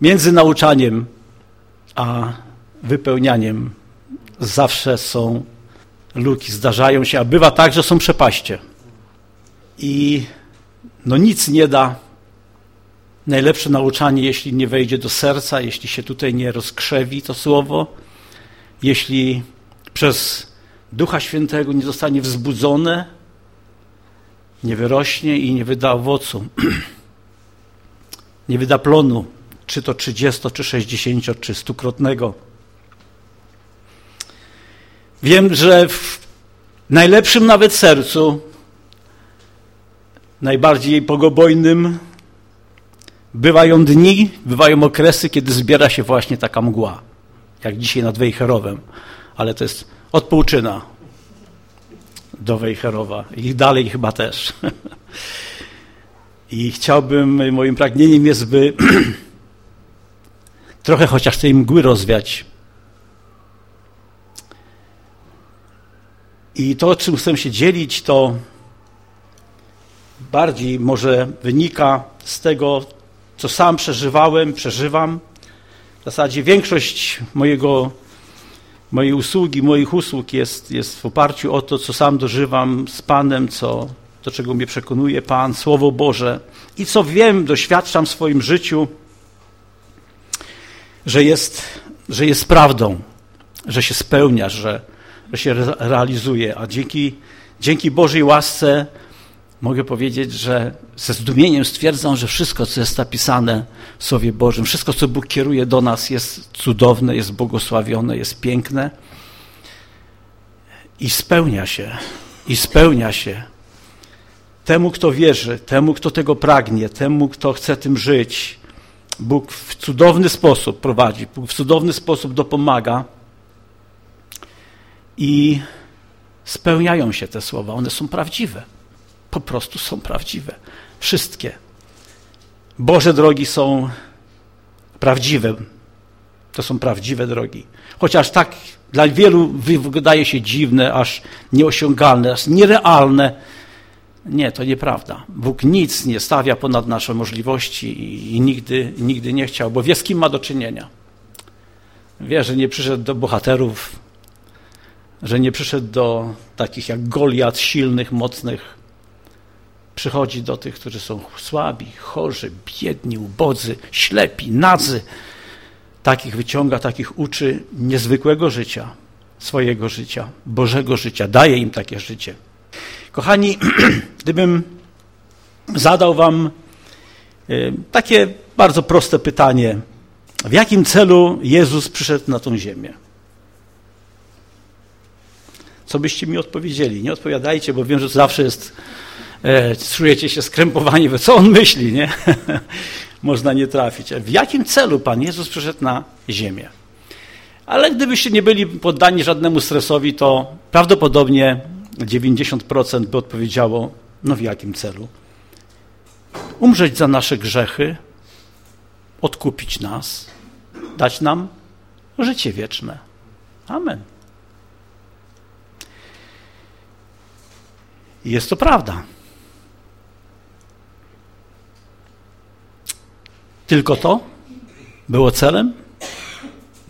Między nauczaniem a wypełnianiem zawsze są luki, zdarzają się, a bywa tak, że są przepaście. I no nic nie da. Najlepsze nauczanie, jeśli nie wejdzie do serca, jeśli się tutaj nie rozkrzewi to słowo, jeśli przez Ducha Świętego nie zostanie wzbudzone, nie wyrośnie i nie wyda owocu, nie wyda plonu, czy to 30, czy 60, czy stukrotnego. Wiem, że w najlepszym nawet sercu, najbardziej pogobojnym, bywają dni, bywają okresy, kiedy zbiera się właśnie taka mgła, jak dzisiaj nad Wejherowem, ale to jest od Półczyna do Wejherowa i dalej chyba też. I chciałbym, moim pragnieniem jest, by trochę chociaż tej mgły rozwiać. I to, czym chcę się dzielić, to bardziej może wynika z tego, co sam przeżywałem, przeżywam. W zasadzie większość mojego, mojej usługi, moich usług jest, jest w oparciu o to, co sam dożywam z Panem, co, do czego mnie przekonuje Pan, Słowo Boże i co wiem, doświadczam w swoim życiu, że jest, że jest prawdą, że się spełnia, że, że się realizuje, a dzięki, dzięki Bożej łasce mogę powiedzieć, że ze zdumieniem stwierdzam, że wszystko, co jest napisane w Słowie Bożym, wszystko, co Bóg kieruje do nas, jest cudowne, jest błogosławione, jest piękne i spełnia się, i spełnia się. Temu, kto wierzy, temu, kto tego pragnie, temu, kto chce tym żyć, Bóg w cudowny sposób prowadzi, Bóg w cudowny sposób dopomaga i spełniają się te słowa, one są prawdziwe po prostu są prawdziwe. Wszystkie. Boże drogi są prawdziwe. To są prawdziwe drogi. Chociaż tak dla wielu wydaje się dziwne, aż nieosiągalne, aż nierealne. Nie, to nieprawda. Bóg nic nie stawia ponad nasze możliwości i nigdy, nigdy nie chciał, bo wie z kim ma do czynienia. Wie, że nie przyszedł do bohaterów, że nie przyszedł do takich jak Goliat, silnych, mocnych, przychodzi do tych, którzy są słabi, chorzy, biedni, ubodzy, ślepi, nadzy. Takich wyciąga, takich uczy niezwykłego życia, swojego życia, Bożego życia, daje im takie życie. Kochani, gdybym zadał Wam y, takie bardzo proste pytanie, w jakim celu Jezus przyszedł na tą ziemię? Co byście mi odpowiedzieli? Nie odpowiadajcie, bo wiem, że zawsze jest e, czujecie się skrępowani, co on myśli, nie? Można nie trafić. W jakim celu Pan Jezus przyszedł na ziemię? Ale gdybyście nie byli poddani żadnemu stresowi, to prawdopodobnie 90% by odpowiedziało, no w jakim celu? Umrzeć za nasze grzechy, odkupić nas, dać nam życie wieczne. Amen. Jest to prawda. Tylko to było celem?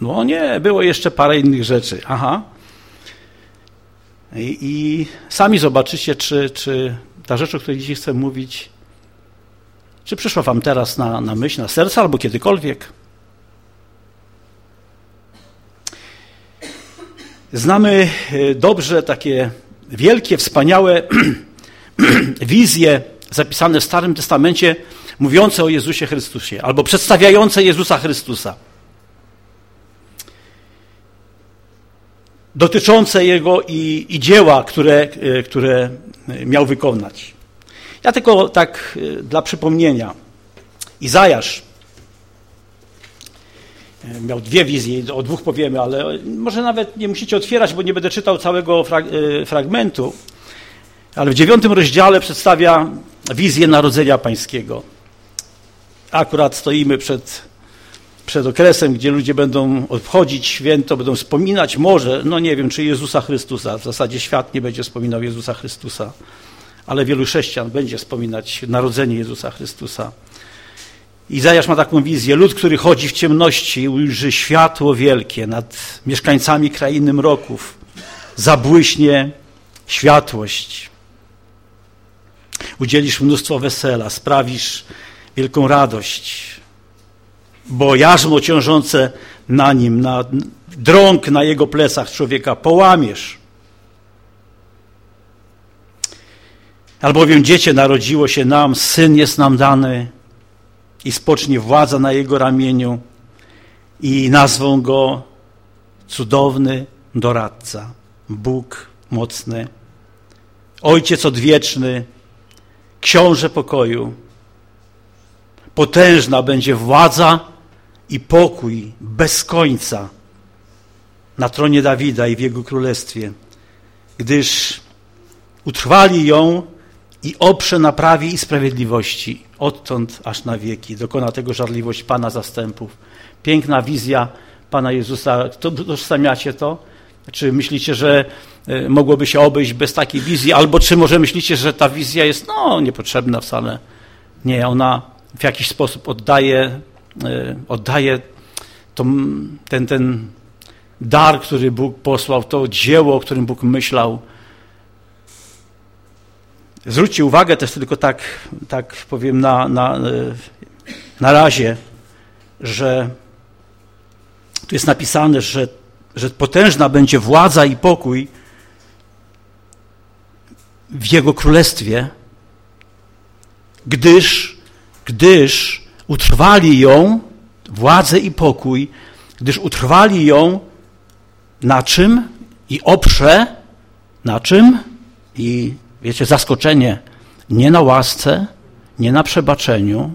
No nie, było jeszcze parę innych rzeczy. Aha. I, sami zobaczycie, czy, czy ta rzecz, o której dzisiaj chcę mówić, czy przyszła wam teraz na, na myśl, na serce, albo kiedykolwiek. Znamy e, dobrze takie wielkie, wspaniałe wizje zapisane w Starym Testamencie, mówiące o Jezusie Chrystusie, albo przedstawiające Jezusa Chrystusa. Dotyczące Jego i, i dzieła, które, e, które miał wykonać. Ja tylko tak e, dla przypomnienia. Izajasz e, miał dwie wizje, o dwóch powiemy, ale może nawet nie musicie otwierać, bo nie będę czytał całego frag fragmentu. Ale w dziewiątym rozdziale przedstawia wizję narodzenia pańskiego akurat stoimy przed, przed okresem, gdzie ludzie będą obchodzić święto, będą wspominać może, no nie wiem, czy Jezusa Chrystusa. W zasadzie świat nie będzie wspominał Jezusa Chrystusa, ale wielu chrześcijan będzie wspominać narodzenie Jezusa Chrystusa. Izajasz ma taką wizję. Lud, który chodzi w ciemności, ujrzy światło wielkie nad mieszkańcami krainy mroków. Zabłyśnie światłość. Udzielisz mnóstwo wesela, sprawisz wielką radość, bo jarzmo ciążące na nim, na drąg na jego plecach człowieka połamiesz. Albowiem dziecię narodziło się nam, syn jest nam dany i spocznie władza na jego ramieniu i nazwą go cudowny doradca, Bóg mocny, Ojciec odwieczny, Książę pokoju. Potężna będzie władza i pokój bez końca na tronie Dawida i w jego królestwie, gdyż utrwali ją i oprze na prawie i sprawiedliwości, odtąd aż na wieki. Dokona tego żarliwość Pana zastępów. Piękna wizja Pana Jezusa. Tożsamiacie to? Czy myślicie, że e, mogłoby się obejść bez takiej wizji? Albo czy może myślicie, że ta wizja jest no, niepotrzebna wcale? Nie, ona w jakiś sposób oddaje, e, oddaje ten, ten dar, który Bóg posłał, to dzieło, o którym Bóg myślał. Zwróćcie uwagę też tylko tak, tak powiem na, na, na razie, że tu jest napisane, że, że potężna będzie władza i pokój w Jego królestwie, gdyż, gdyż utrwali ją, władzę i pokój, gdyż utrwali ją na czym? I oprze na czym? I wiecie, zaskoczenie. Nie na łasce, nie na przebaczeniu,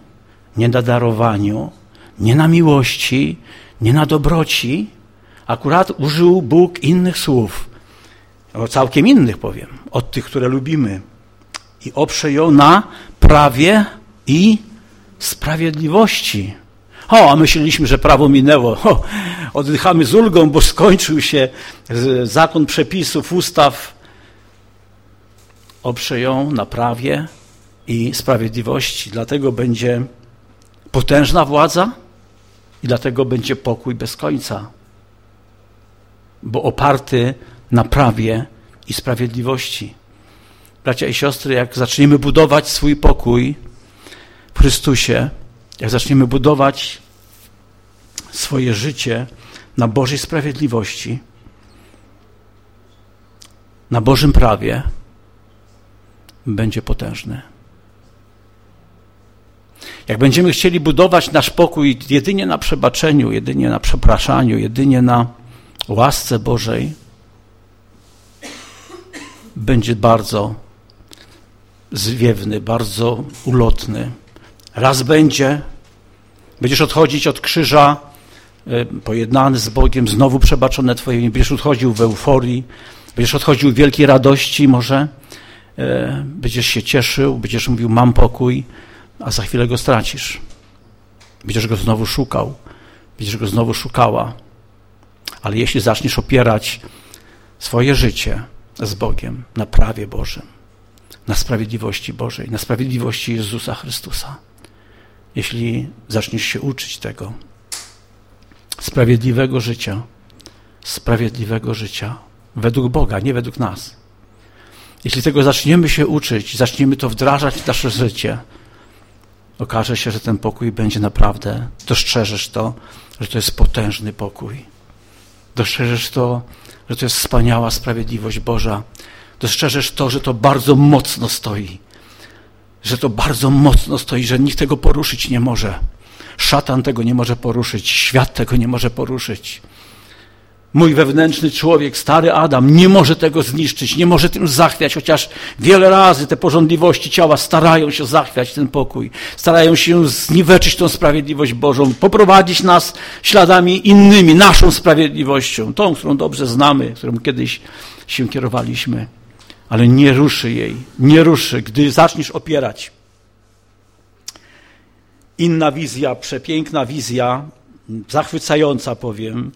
nie na darowaniu, nie na miłości, nie na dobroci. Akurat użył Bóg innych słów, całkiem innych powiem, od tych, które lubimy. I oprze ją na prawie i sprawiedliwości. O, a myśleliśmy, że prawo minęło. O, oddychamy z ulgą, bo skończył się zakon przepisów, ustaw. Oprze ją na prawie i sprawiedliwości. Dlatego będzie potężna władza i dlatego będzie pokój bez końca. Bo oparty na prawie i sprawiedliwości. Bracia i siostry, jak zaczniemy budować swój pokój w Chrystusie, jak zaczniemy budować swoje życie na Bożej sprawiedliwości, na Bożym prawie, będzie potężny. Jak będziemy chcieli budować nasz pokój jedynie na przebaczeniu, jedynie na przepraszaniu, jedynie na łasce Bożej, będzie bardzo zwiewny, bardzo ulotny. Raz będzie, będziesz odchodzić od krzyża e, pojednany z Bogiem, znowu przebaczone Twoje, będziesz odchodził w euforii, będziesz odchodził w wielkiej radości może, e, będziesz się cieszył, będziesz mówił mam pokój, a za chwilę go stracisz. Będziesz go znowu szukał, będziesz go znowu szukała. Ale jeśli zaczniesz opierać swoje życie z Bogiem na prawie Bożym, na sprawiedliwości Bożej, na sprawiedliwości Jezusa Chrystusa, jeśli zaczniesz się uczyć tego sprawiedliwego życia, sprawiedliwego życia według Boga, nie według nas. Jeśli tego zaczniemy się uczyć, zaczniemy to wdrażać w nasze życie, okaże się, że ten pokój będzie naprawdę, dostrzeżesz to, że to jest potężny pokój. Dostrzeżesz to, że to jest wspaniała sprawiedliwość Boża. Dostrzeżesz to, że to bardzo mocno stoi że to bardzo mocno stoi, że nikt tego poruszyć nie może. Szatan tego nie może poruszyć, świat tego nie może poruszyć. Mój wewnętrzny człowiek, stary Adam, nie może tego zniszczyć, nie może tym zachwiać, chociaż wiele razy te porządliwości ciała starają się zachwiać ten pokój, starają się zniweczyć tą sprawiedliwość Bożą, poprowadzić nas śladami innymi, naszą sprawiedliwością, tą, którą dobrze znamy, którą kiedyś się kierowaliśmy ale nie ruszy jej, nie ruszy, gdy zaczniesz opierać. Inna wizja, przepiękna wizja, zachwycająca powiem,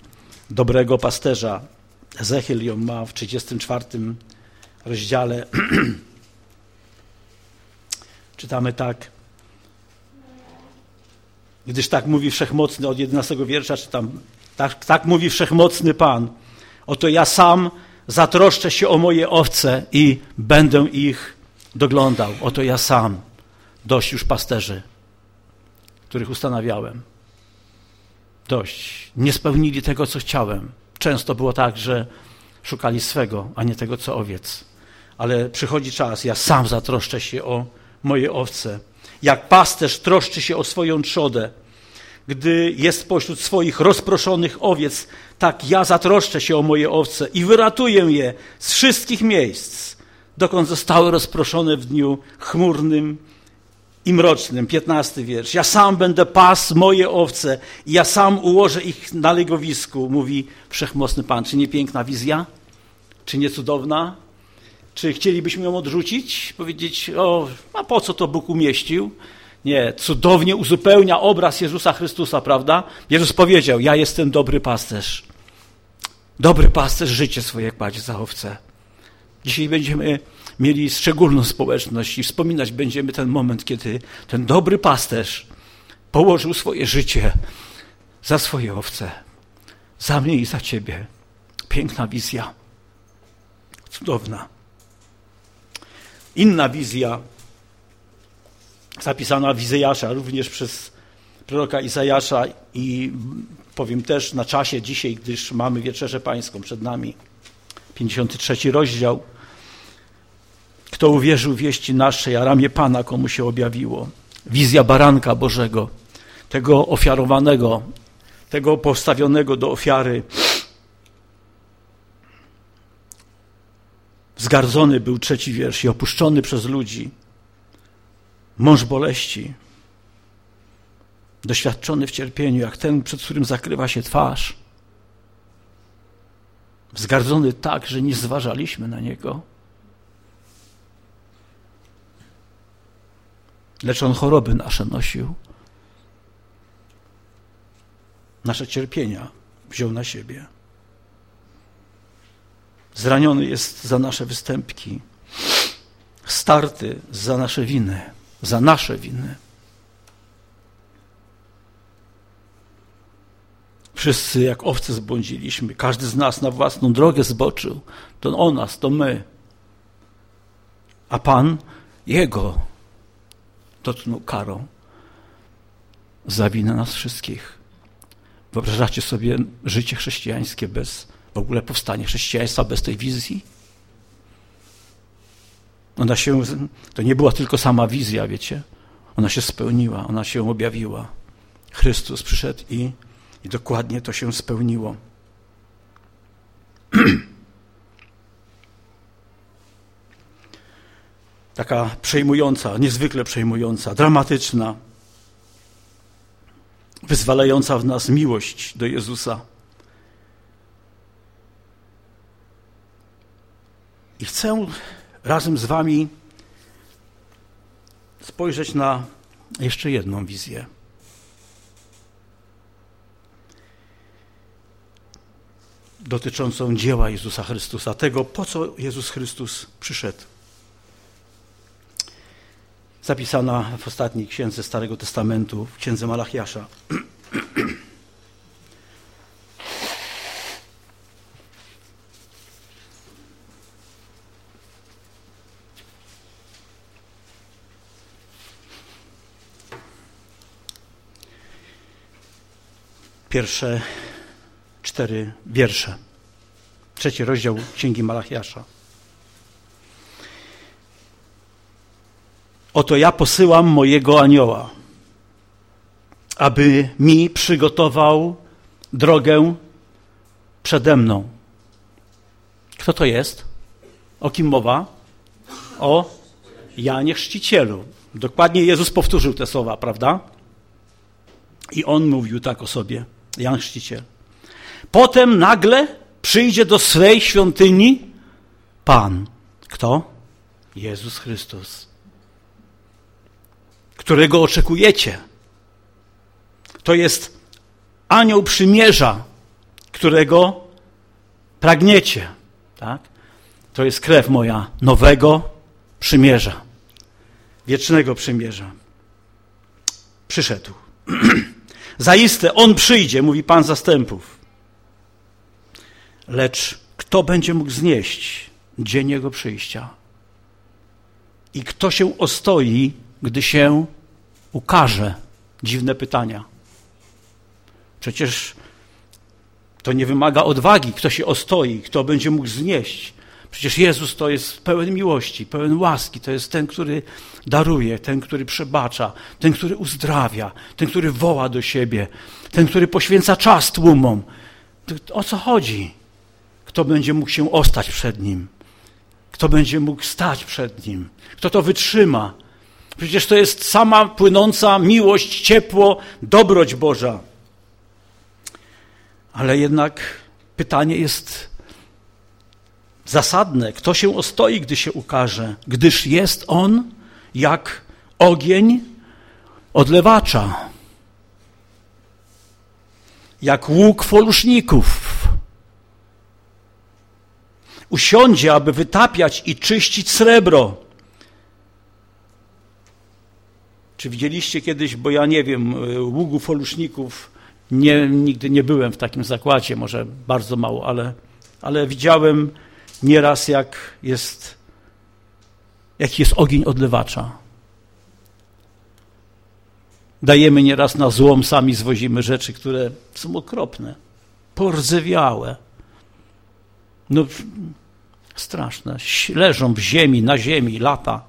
dobrego pasterza. Ezechiel ją ma w 34 rozdziale. Czytamy tak. Gdyż tak mówi Wszechmocny od 11 wiersza, czy tam, tak, tak mówi Wszechmocny Pan. Oto ja sam zatroszczę się o moje owce i będę ich doglądał. Oto ja sam. Dość już pasterzy, których ustanawiałem. Dość. Nie spełnili tego, co chciałem. Często było tak, że szukali swego, a nie tego, co owiec. Ale przychodzi czas, ja sam zatroszczę się o moje owce. Jak pasterz troszczy się o swoją trzodę, gdy jest pośród swoich rozproszonych owiec, tak ja zatroszczę się o moje owce i wyratuję je z wszystkich miejsc, dokąd zostały rozproszone w dniu chmurnym i mrocznym. Piętnasty wiersz. Ja sam będę pas moje owce i ja sam ułożę ich na legowisku, mówi Wszechmocny Pan. Czy nie piękna wizja? Czy nie cudowna? Czy chcielibyśmy ją odrzucić? Powiedzieć, o, a po co to Bóg umieścił? Nie, cudownie uzupełnia obraz Jezusa Chrystusa, prawda? Jezus powiedział, ja jestem dobry pasterz. Dobry pasterz życie swoje kładzie za owce. Dzisiaj będziemy mieli szczególną społeczność i wspominać będziemy ten moment, kiedy ten dobry pasterz położył swoje życie za swoje owce. Za mnie i za ciebie. Piękna wizja. Cudowna. Inna wizja, zapisana w Izajasza, również przez proroka Izajasza i powiem też na czasie dzisiaj, gdyż mamy Wieczerzę Pańską przed nami. 53 rozdział. Kto uwierzył wieści naszej, a ramię Pana komu się objawiło. Wizja baranka Bożego, tego ofiarowanego, tego postawionego do ofiary Zgardzony był trzeci wiersz i opuszczony przez ludzi. Mąż boleści, doświadczony w cierpieniu, jak ten, przed którym zakrywa się twarz. Zgardzony tak, że nie zważaliśmy na niego. Lecz on choroby nasze nosił. Nasze cierpienia wziął na siebie. Zraniony jest za nasze występki, starty za nasze winy, za nasze winy. Wszyscy jak owce zbłądziliśmy, każdy z nas na własną drogę zboczył. To o nas, to my. A Pan Jego dotknął karą za winę nas wszystkich. Wyobrażacie sobie życie chrześcijańskie bez w ogóle powstanie chrześcijaństwa bez tej wizji? Ona się, to nie była tylko sama wizja, wiecie? Ona się spełniła, ona się objawiła. Chrystus przyszedł i, i dokładnie to się spełniło. Taka przejmująca, niezwykle przejmująca, dramatyczna, wyzwalająca w nas miłość do Jezusa. I chcę razem z Wami spojrzeć na jeszcze jedną wizję. Dotyczącą dzieła Jezusa Chrystusa, tego, po co Jezus Chrystus przyszedł. Zapisana w ostatniej księdze Starego Testamentu, w księdze Malachiasza. pierwsze cztery wiersze. Trzeci rozdział Księgi Malachiasza. Oto ja posyłam mojego anioła, aby mi przygotował drogę przede mną. Kto to jest? O kim mowa? O Janie Chrzcicielu. Dokładnie Jezus powtórzył te słowa, prawda? I on mówił tak o sobie. Jan Chrzciciel. Potem nagle przyjdzie do swej świątyni Pan. Kto? Jezus Chrystus. Którego oczekujecie. To jest anioł przymierza, którego pragniecie. Tak? To jest krew moja nowego przymierza, wiecznego przymierza. Przyszedł. Zaiste On przyjdzie, mówi Pan zastępów. Lecz kto będzie mógł znieść dzień Jego przyjścia? I kto się ostoi, gdy się ukaże? Dziwne pytania. Przecież to nie wymaga odwagi, kto się ostoi, kto będzie mógł znieść. Przecież Jezus to jest pełen miłości, pełen łaski. To jest ten, który daruje, ten, który przebacza, ten, który uzdrawia, ten, który woła do siebie, ten, który poświęca czas tłumom. O co chodzi? Kto będzie mógł się ostać przed Nim? Kto będzie mógł stać przed Nim? Kto to wytrzyma? Przecież to jest sama płynąca miłość, ciepło, dobroć Boża. Ale jednak pytanie jest zasadne. Kto się ostoi, gdy się ukaże? Gdyż jest on jak ogień odlewacza, jak łuk foluszników. Usiądzie, aby wytapiać i czyścić srebro. Czy widzieliście kiedyś, bo ja nie wiem, ługu foluszników, nie, nigdy nie byłem w takim zakładzie, może bardzo mało, ale, ale widziałem nieraz, jak jest, jaki jest ogień odlewacza. Dajemy nieraz na złom, sami zwozimy rzeczy, które są okropne, porzewiałe. No, straszne. Leżą w ziemi, na ziemi, lata.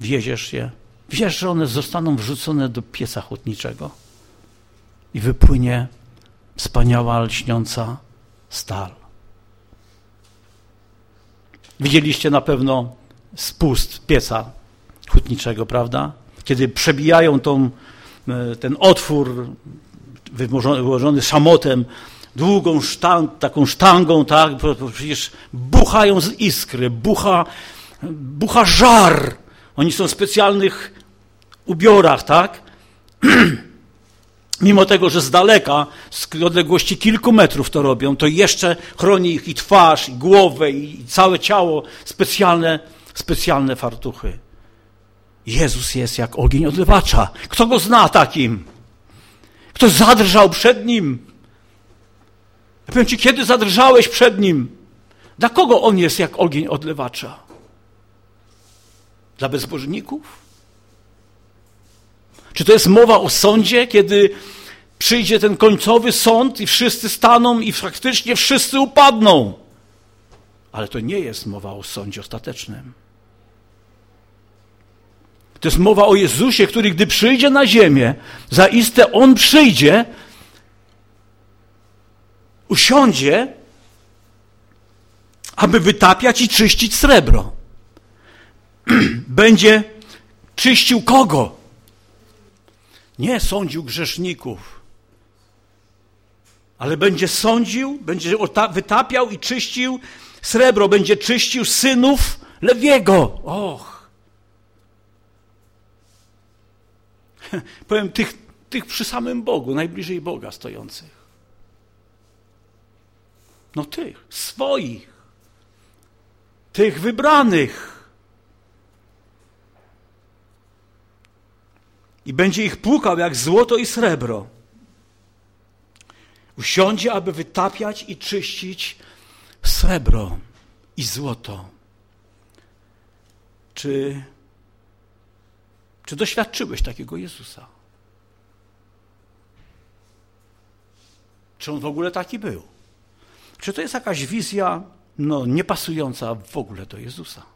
Wieziesz je. Wiesz, że one zostaną wrzucone do pieca chłodniczego i wypłynie wspaniała, lśniąca stal. Widzieliście na pewno spust pieca hutniczego, prawda? Kiedy przebijają tą, e, ten otwór wyłożony szamotem, długą sztang, taką sztangą, tak? Przecież buchają z iskry, bucha, bucha żar. Oni są w specjalnych ubiorach, tak? mimo tego, że z daleka, z odległości kilku metrów to robią, to jeszcze chroni ich i twarz, i głowę, i całe ciało, specjalne, specjalne fartuchy. Jezus jest jak ogień odlewacza. Kto go zna takim? Kto zadrżał przed nim? Ja powiem ci, kiedy zadrżałeś przed nim? Dla kogo on jest jak ogień odlewacza? Dla bezbożników? Czy to jest mowa o sądzie, kiedy przyjdzie ten końcowy sąd i wszyscy staną i faktycznie wszyscy upadną? Ale to nie jest mowa o sądzie ostatecznym. To jest mowa o Jezusie, który gdy przyjdzie na ziemię, zaiste On przyjdzie, usiądzie, aby wytapiać i czyścić srebro. Będzie czyścił kogo? Nie sądził grzeszników, ale będzie sądził, będzie wytapiał i czyścił srebro, będzie czyścił synów Lewiego. Och. Powiem tych, tych przy samym Bogu, najbliżej Boga stojących. No tych, swoich, tych wybranych. I będzie ich płukał jak złoto i srebro. Usiądzie, aby wytapiać i czyścić srebro i złoto. Czy, czy doświadczyłeś takiego Jezusa? Czy on w ogóle taki był? Czy to jest jakaś wizja no, niepasująca w ogóle do Jezusa?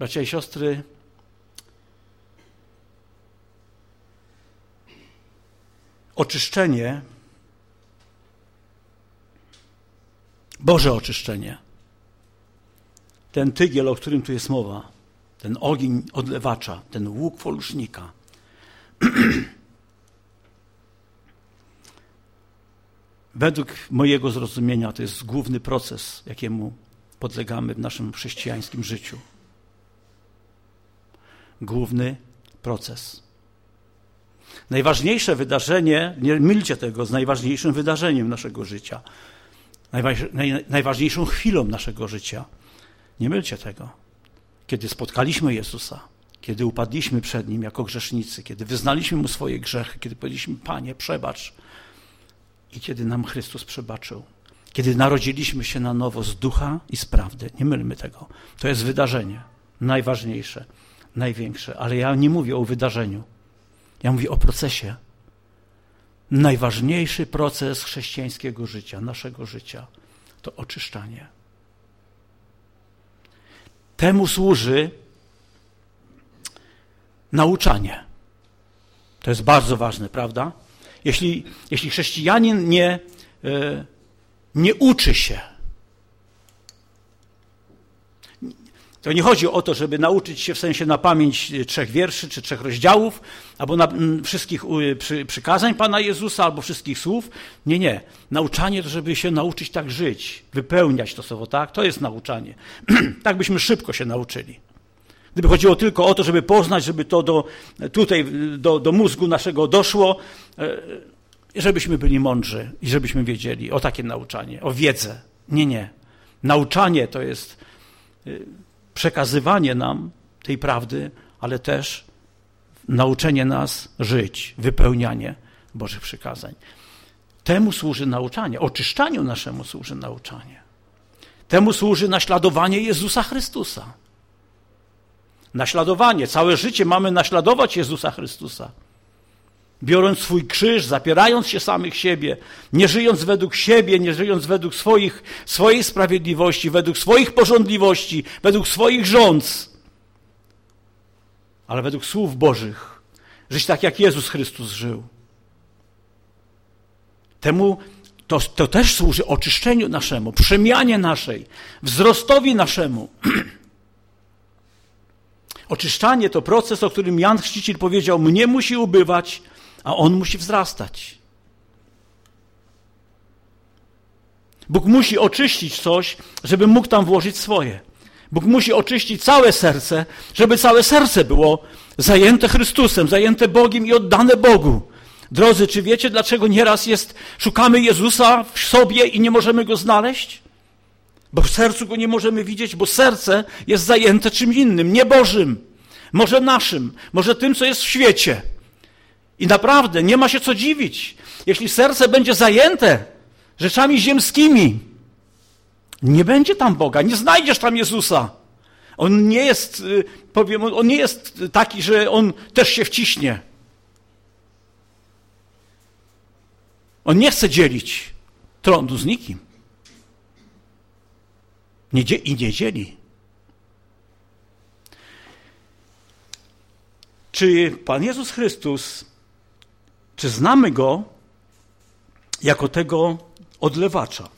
Bracia i siostry, oczyszczenie, Boże oczyszczenie, ten tygiel, o którym tu jest mowa, ten ogień odlewacza, ten łuk folusznika, według mojego zrozumienia to jest główny proces, jakiemu podlegamy w naszym chrześcijańskim życiu główny proces. Najważniejsze wydarzenie, nie mylcie tego z najważniejszym wydarzeniem naszego życia, najważniejszą chwilą naszego życia. Nie mylcie tego. Kiedy spotkaliśmy Jezusa, kiedy upadliśmy przed Nim jako grzesznicy, kiedy wyznaliśmy Mu swoje grzechy, kiedy powiedzieliśmy, Panie, przebacz. I kiedy nam Chrystus przebaczył. Kiedy narodziliśmy się na nowo z ducha i z prawdy. Nie mylmy tego. To jest wydarzenie najważniejsze, największe. Ale ja nie mówię o wydarzeniu. Ja mówię o procesie. Najważniejszy proces chrześcijańskiego życia, naszego życia, to oczyszczanie. Temu służy nauczanie. To jest bardzo ważne, prawda? Jeśli, jeśli chrześcijanin nie, e, nie uczy się, to nie chodzi o to, żeby nauczyć się w sensie na pamięć trzech wierszy czy trzech rozdziałów, albo na, wszystkich przy, przykazań Pana Jezusa, albo wszystkich słów. Nie, nie. Nauczanie to, żeby się nauczyć tak żyć, wypełniać to słowo, tak? To jest nauczanie. tak byśmy szybko się nauczyli. Gdyby chodziło tylko o to, żeby poznać, żeby to do, tutaj do, do mózgu naszego doszło, e, żebyśmy byli mądrzy i żebyśmy wiedzieli o takie nauczanie, o wiedzę. Nie, nie. Nauczanie to jest e, przekazywanie nam tej prawdy, ale też nauczenie nas żyć, wypełnianie Bożych przykazań. Temu służy nauczanie, oczyszczaniu naszemu służy nauczanie. Temu służy naśladowanie Jezusa Chrystusa. Naśladowanie. Całe życie mamy naśladować Jezusa Chrystusa. Biorąc swój krzyż, zapierając się samych siebie, nie żyjąc według siebie, nie żyjąc według swoich, swojej sprawiedliwości, według swoich porządliwości, według swoich rządz, ale według słów Bożych. Żyć tak, jak Jezus Chrystus żył. Temu to, to też służy oczyszczeniu naszemu, przemianie naszej, wzrostowi naszemu. Oczyszczanie to proces, o którym Jan Chrzciciel powiedział: Mnie musi ubywać, a on musi wzrastać. Bóg musi oczyścić coś, żeby mógł tam włożyć swoje. Bóg musi oczyścić całe serce, żeby całe serce było zajęte Chrystusem, zajęte Bogiem i oddane Bogu. Drodzy, czy wiecie, dlaczego nieraz jest, szukamy Jezusa w sobie i nie możemy go znaleźć? Bo w sercu go nie możemy widzieć, bo serce jest zajęte czym innym, nie Bożym, może naszym, może tym, co jest w świecie. I naprawdę nie ma się co dziwić, jeśli serce będzie zajęte rzeczami ziemskimi. Nie będzie tam Boga, nie znajdziesz tam Jezusa. On nie jest, y, powiem, on nie jest taki, że on też się wciśnie. On nie chce dzielić tronu z nikim. Nie, I nie dzieli. Czy Pan Jezus Chrystus, czy znamy Go jako tego odlewacza?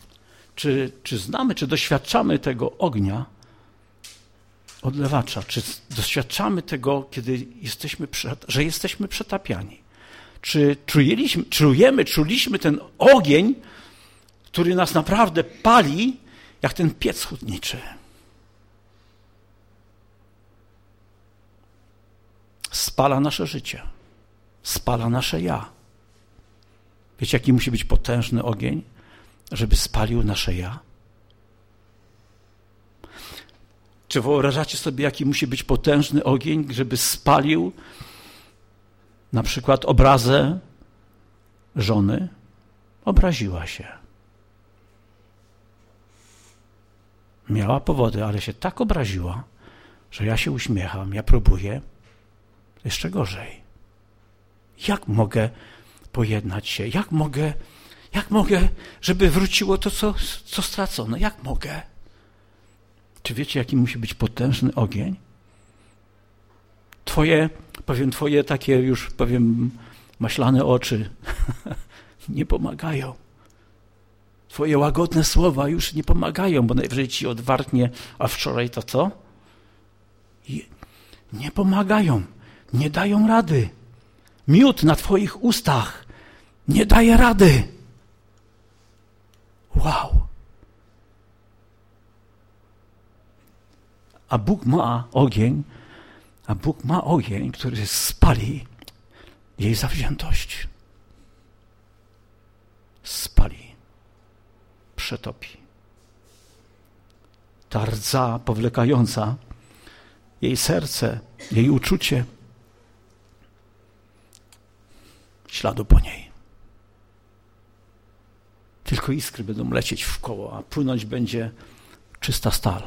Czy, czy znamy, czy doświadczamy tego ognia odlewacza? Czy doświadczamy tego, kiedy jesteśmy, że jesteśmy przetapiani? Czy czujeliśmy, czujemy, czuliśmy ten ogień, który nas naprawdę pali jak ten piec chudniczy. Spala nasze życie, spala nasze ja. Wiecie, jaki musi być potężny ogień, żeby spalił nasze ja? Czy wyobrażacie sobie, jaki musi być potężny ogień, żeby spalił na przykład obrazę żony? Obraziła się. miała powody, ale się tak obraziła, że ja się uśmiecham, ja próbuję. Jeszcze gorzej. Jak mogę pojednać się? Jak mogę, jak mogę, żeby wróciło to, co, co stracono? Jak mogę? Czy wiecie, jaki musi być potężny ogień? Twoje, powiem, twoje takie już, powiem, maślane oczy nie pomagają. Twoje łagodne słowa już nie pomagają, bo najwyżej ci odwartnie, a wczoraj to co? Nie pomagają, nie dają rady. Miód na Twoich ustach nie daje rady. Wow. A Bóg ma ogień, a Bóg ma ogień, który spali jej zawziętość. Spali przetopi. Ta rdza powlekająca jej serce jej uczucie, śladu po niej. Tylko iskry będą lecieć w koło, a płynąć będzie czysta stal.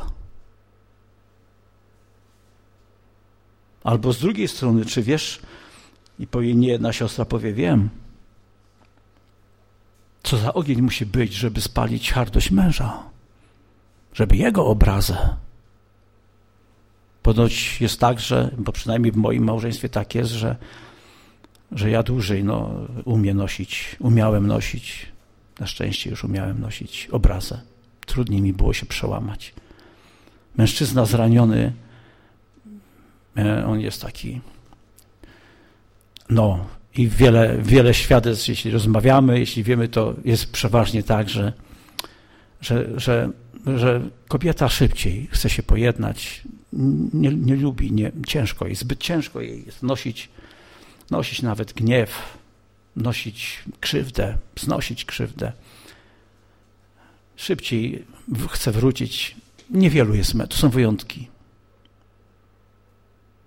Albo z drugiej strony, czy wiesz, i powie nie jedna siostra powie, wiem, co za ogień musi być, żeby spalić hardość męża, żeby jego obrazę. Ponoć jest tak, że, bo przynajmniej w moim małżeństwie tak jest, że, że ja dłużej no, umiem nosić, umiałem nosić, na szczęście już umiałem nosić obrazę. Trudniej mi było się przełamać. Mężczyzna zraniony, e, on jest taki, no i wiele, wiele świadectw, jeśli rozmawiamy, jeśli wiemy, to jest przeważnie tak, że, że, że, że kobieta szybciej chce się pojednać, nie, nie lubi, nie, ciężko jej, zbyt ciężko jej jest nosić, nosić nawet gniew, nosić krzywdę, znosić krzywdę. Szybciej chce wrócić. Niewielu jest, to są wyjątki.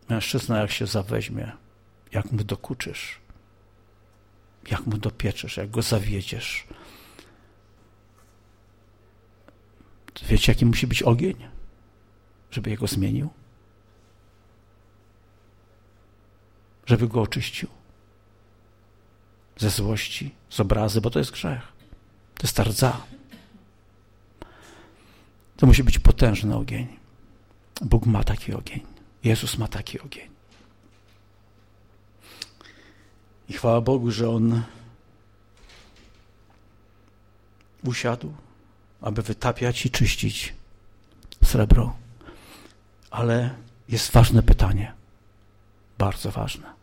Mężczyzna jak się zaweźmie, jak mu dokuczysz, jak mu dopieczysz, jak go zawiedziesz. Wiecie, jaki musi być ogień, żeby jego zmienił? Żeby go oczyścił ze złości, z obrazy, bo to jest grzech. To jest rdza. To musi być potężny ogień. Bóg ma taki ogień. Jezus ma taki ogień. I chwała Bogu, że On usiadł, aby wytapiać i czyścić srebro. Ale jest ważne pytanie, bardzo ważne.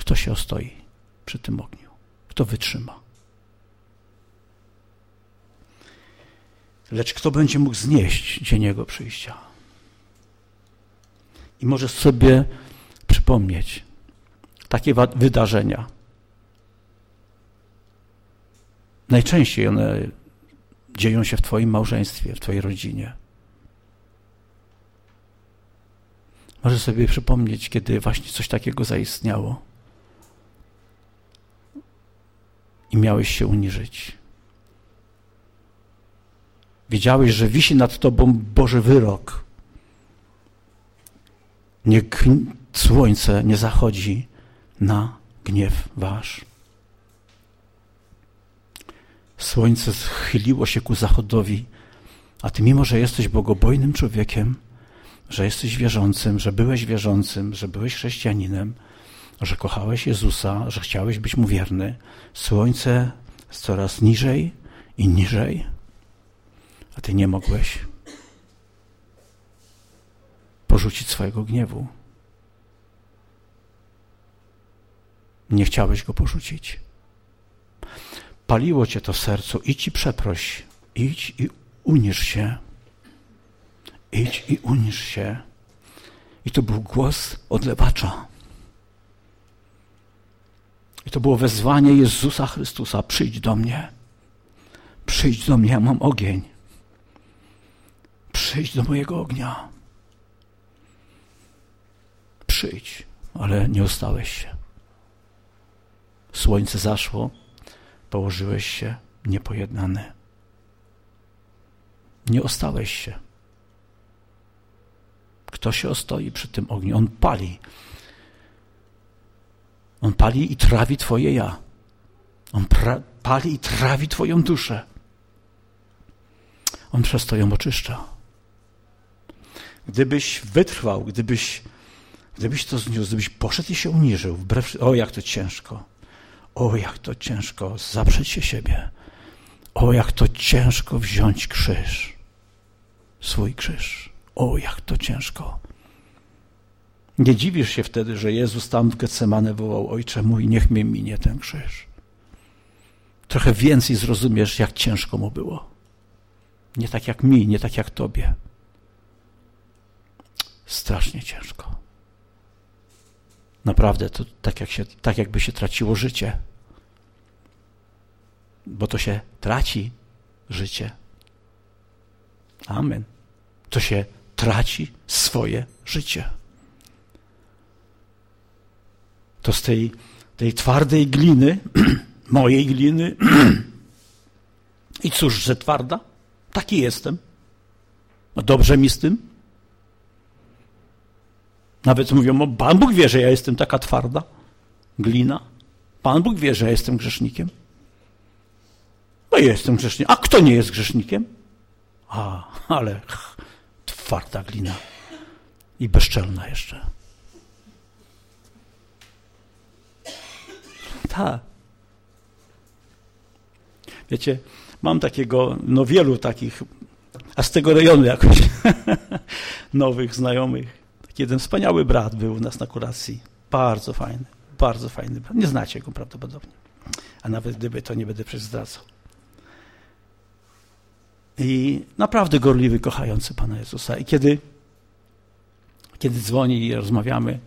Kto się ostoi przy tym ogniu? Kto wytrzyma? Lecz kto będzie mógł znieść dzień Jego przyjścia? I możesz sobie przypomnieć, takie wydarzenia. Najczęściej one dzieją się w Twoim małżeństwie, w Twojej rodzinie. Możesz sobie przypomnieć, kiedy właśnie coś takiego zaistniało i miałeś się uniżyć. Wiedziałeś, że wisi nad Tobą Boży wyrok. Niech słońce nie zachodzi na gniew wasz. Słońce schyliło się ku zachodowi, a ty mimo, że jesteś bogobojnym człowiekiem, że jesteś wierzącym, że byłeś wierzącym, że byłeś chrześcijaninem, że kochałeś Jezusa, że chciałeś być Mu wierny, słońce jest coraz niżej i niżej, a ty nie mogłeś porzucić swojego gniewu. Nie chciałeś go porzucić. Paliło cię to sercu. Idź i przeproś. Idź i unisz się. Idź i unisz się. I to był głos odlewacza. I to było wezwanie Jezusa Chrystusa: przyjdź do mnie. Przyjdź do mnie, ja mam ogień. Przyjdź do mojego ognia. Przyjdź, ale nie ostałeś się. Słońce zaszło, położyłeś się niepojednany. Nie ostałeś się. Kto się ostoi przy tym ogniu? On pali. On pali i trawi Twoje ja. On pali i trawi Twoją duszę. On przez to ją oczyszcza. Gdybyś wytrwał, gdybyś, gdybyś to zniósł, gdybyś poszedł i się uniżył, wbrew, o jak to ciężko, o, jak to ciężko zaprzeć się siebie. O, jak to ciężko wziąć krzyż. Swój krzyż. O, jak to ciężko. Nie dziwisz się wtedy, że Jezus tam w Getsemane wołał, Ojcze mój, niech mnie minie ten krzyż. Trochę więcej zrozumiesz, jak ciężko mu było. Nie tak jak mi, nie tak jak tobie. Strasznie ciężko. Naprawdę to tak, jak się, tak jakby się traciło życie. Bo to się traci życie. Amen. To się traci swoje życie. To z tej, tej twardej gliny, mojej gliny, i cóż, że twarda? Taki jestem. No dobrze mi z tym. Nawet mówią, o Pan Bóg wie, że ja jestem taka twarda, glina. Pan Bóg wie, że ja jestem grzesznikiem. No jestem grzesznikiem. A kto nie jest grzesznikiem? A, ale twarda glina. I bezczelna jeszcze. Tak. Wiecie, mam takiego, no wielu takich, a z tego rejonu jakoś, nowych znajomych. Taki jeden wspaniały brat był u nas na kuracji. Bardzo fajny, bardzo fajny brat. Nie znacie go prawdopodobnie. A nawet gdyby, to nie będę przezdradzał. I naprawdę gorliwy, kochający Pana Jezusa. I kiedy, kiedy dzwoni i rozmawiamy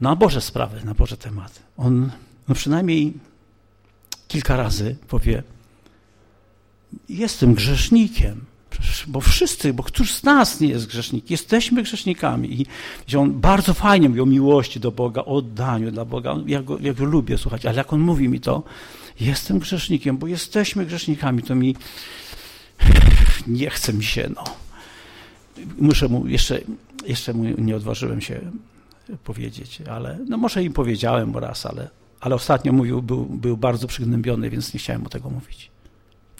na Boże sprawy, na Boże tematy, on no przynajmniej kilka razy powie, jestem grzesznikiem, bo wszyscy, bo któż z nas nie jest grzesznik? Jesteśmy grzesznikami. I on bardzo fajnie mówi o miłości do Boga, o oddaniu dla Boga. Ja go, ja go lubię słuchać, ale jak on mówi mi to, jestem grzesznikiem, bo jesteśmy grzesznikami, to mi nie chce mi się, no. Muszę mu, jeszcze, jeszcze mu nie odważyłem się powiedzieć, ale no może im powiedziałem raz, ale, ale ostatnio mówił, był, był bardzo przygnębiony, więc nie chciałem mu tego mówić.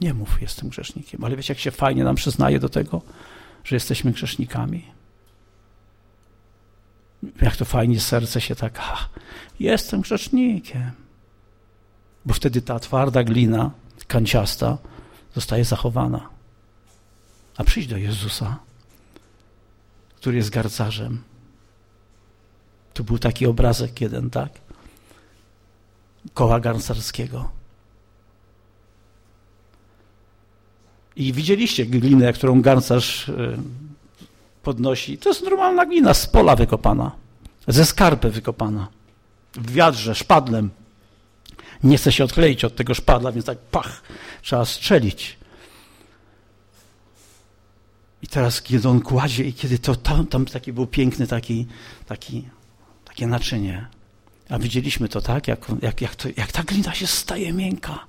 Nie mów, jestem grzesznikiem. Ale wiecie, jak się fajnie nam przyznaje do tego, że jesteśmy grzesznikami? Jak to fajnie serce się tak, a, jestem grzesznikiem. Bo wtedy ta twarda glina, kanciasta, zostaje zachowana. A przyjdź do Jezusa, który jest garcarzem. Tu był taki obrazek jeden, tak? Koła garcarskiego I widzieliście glinę, którą garncarz e, podnosi. To jest normalna glina z pola wykopana, ze skarpy wykopana, w wiadrze, szpadlem. Nie chce się odkleić od tego szpadla, więc tak pach, trzeba strzelić. I teraz, kiedy on kładzie i kiedy to tam, tam taki był piękny taki, taki, takie naczynie. A widzieliśmy to tak, jak, jak, jak, to, jak ta glina się staje miękka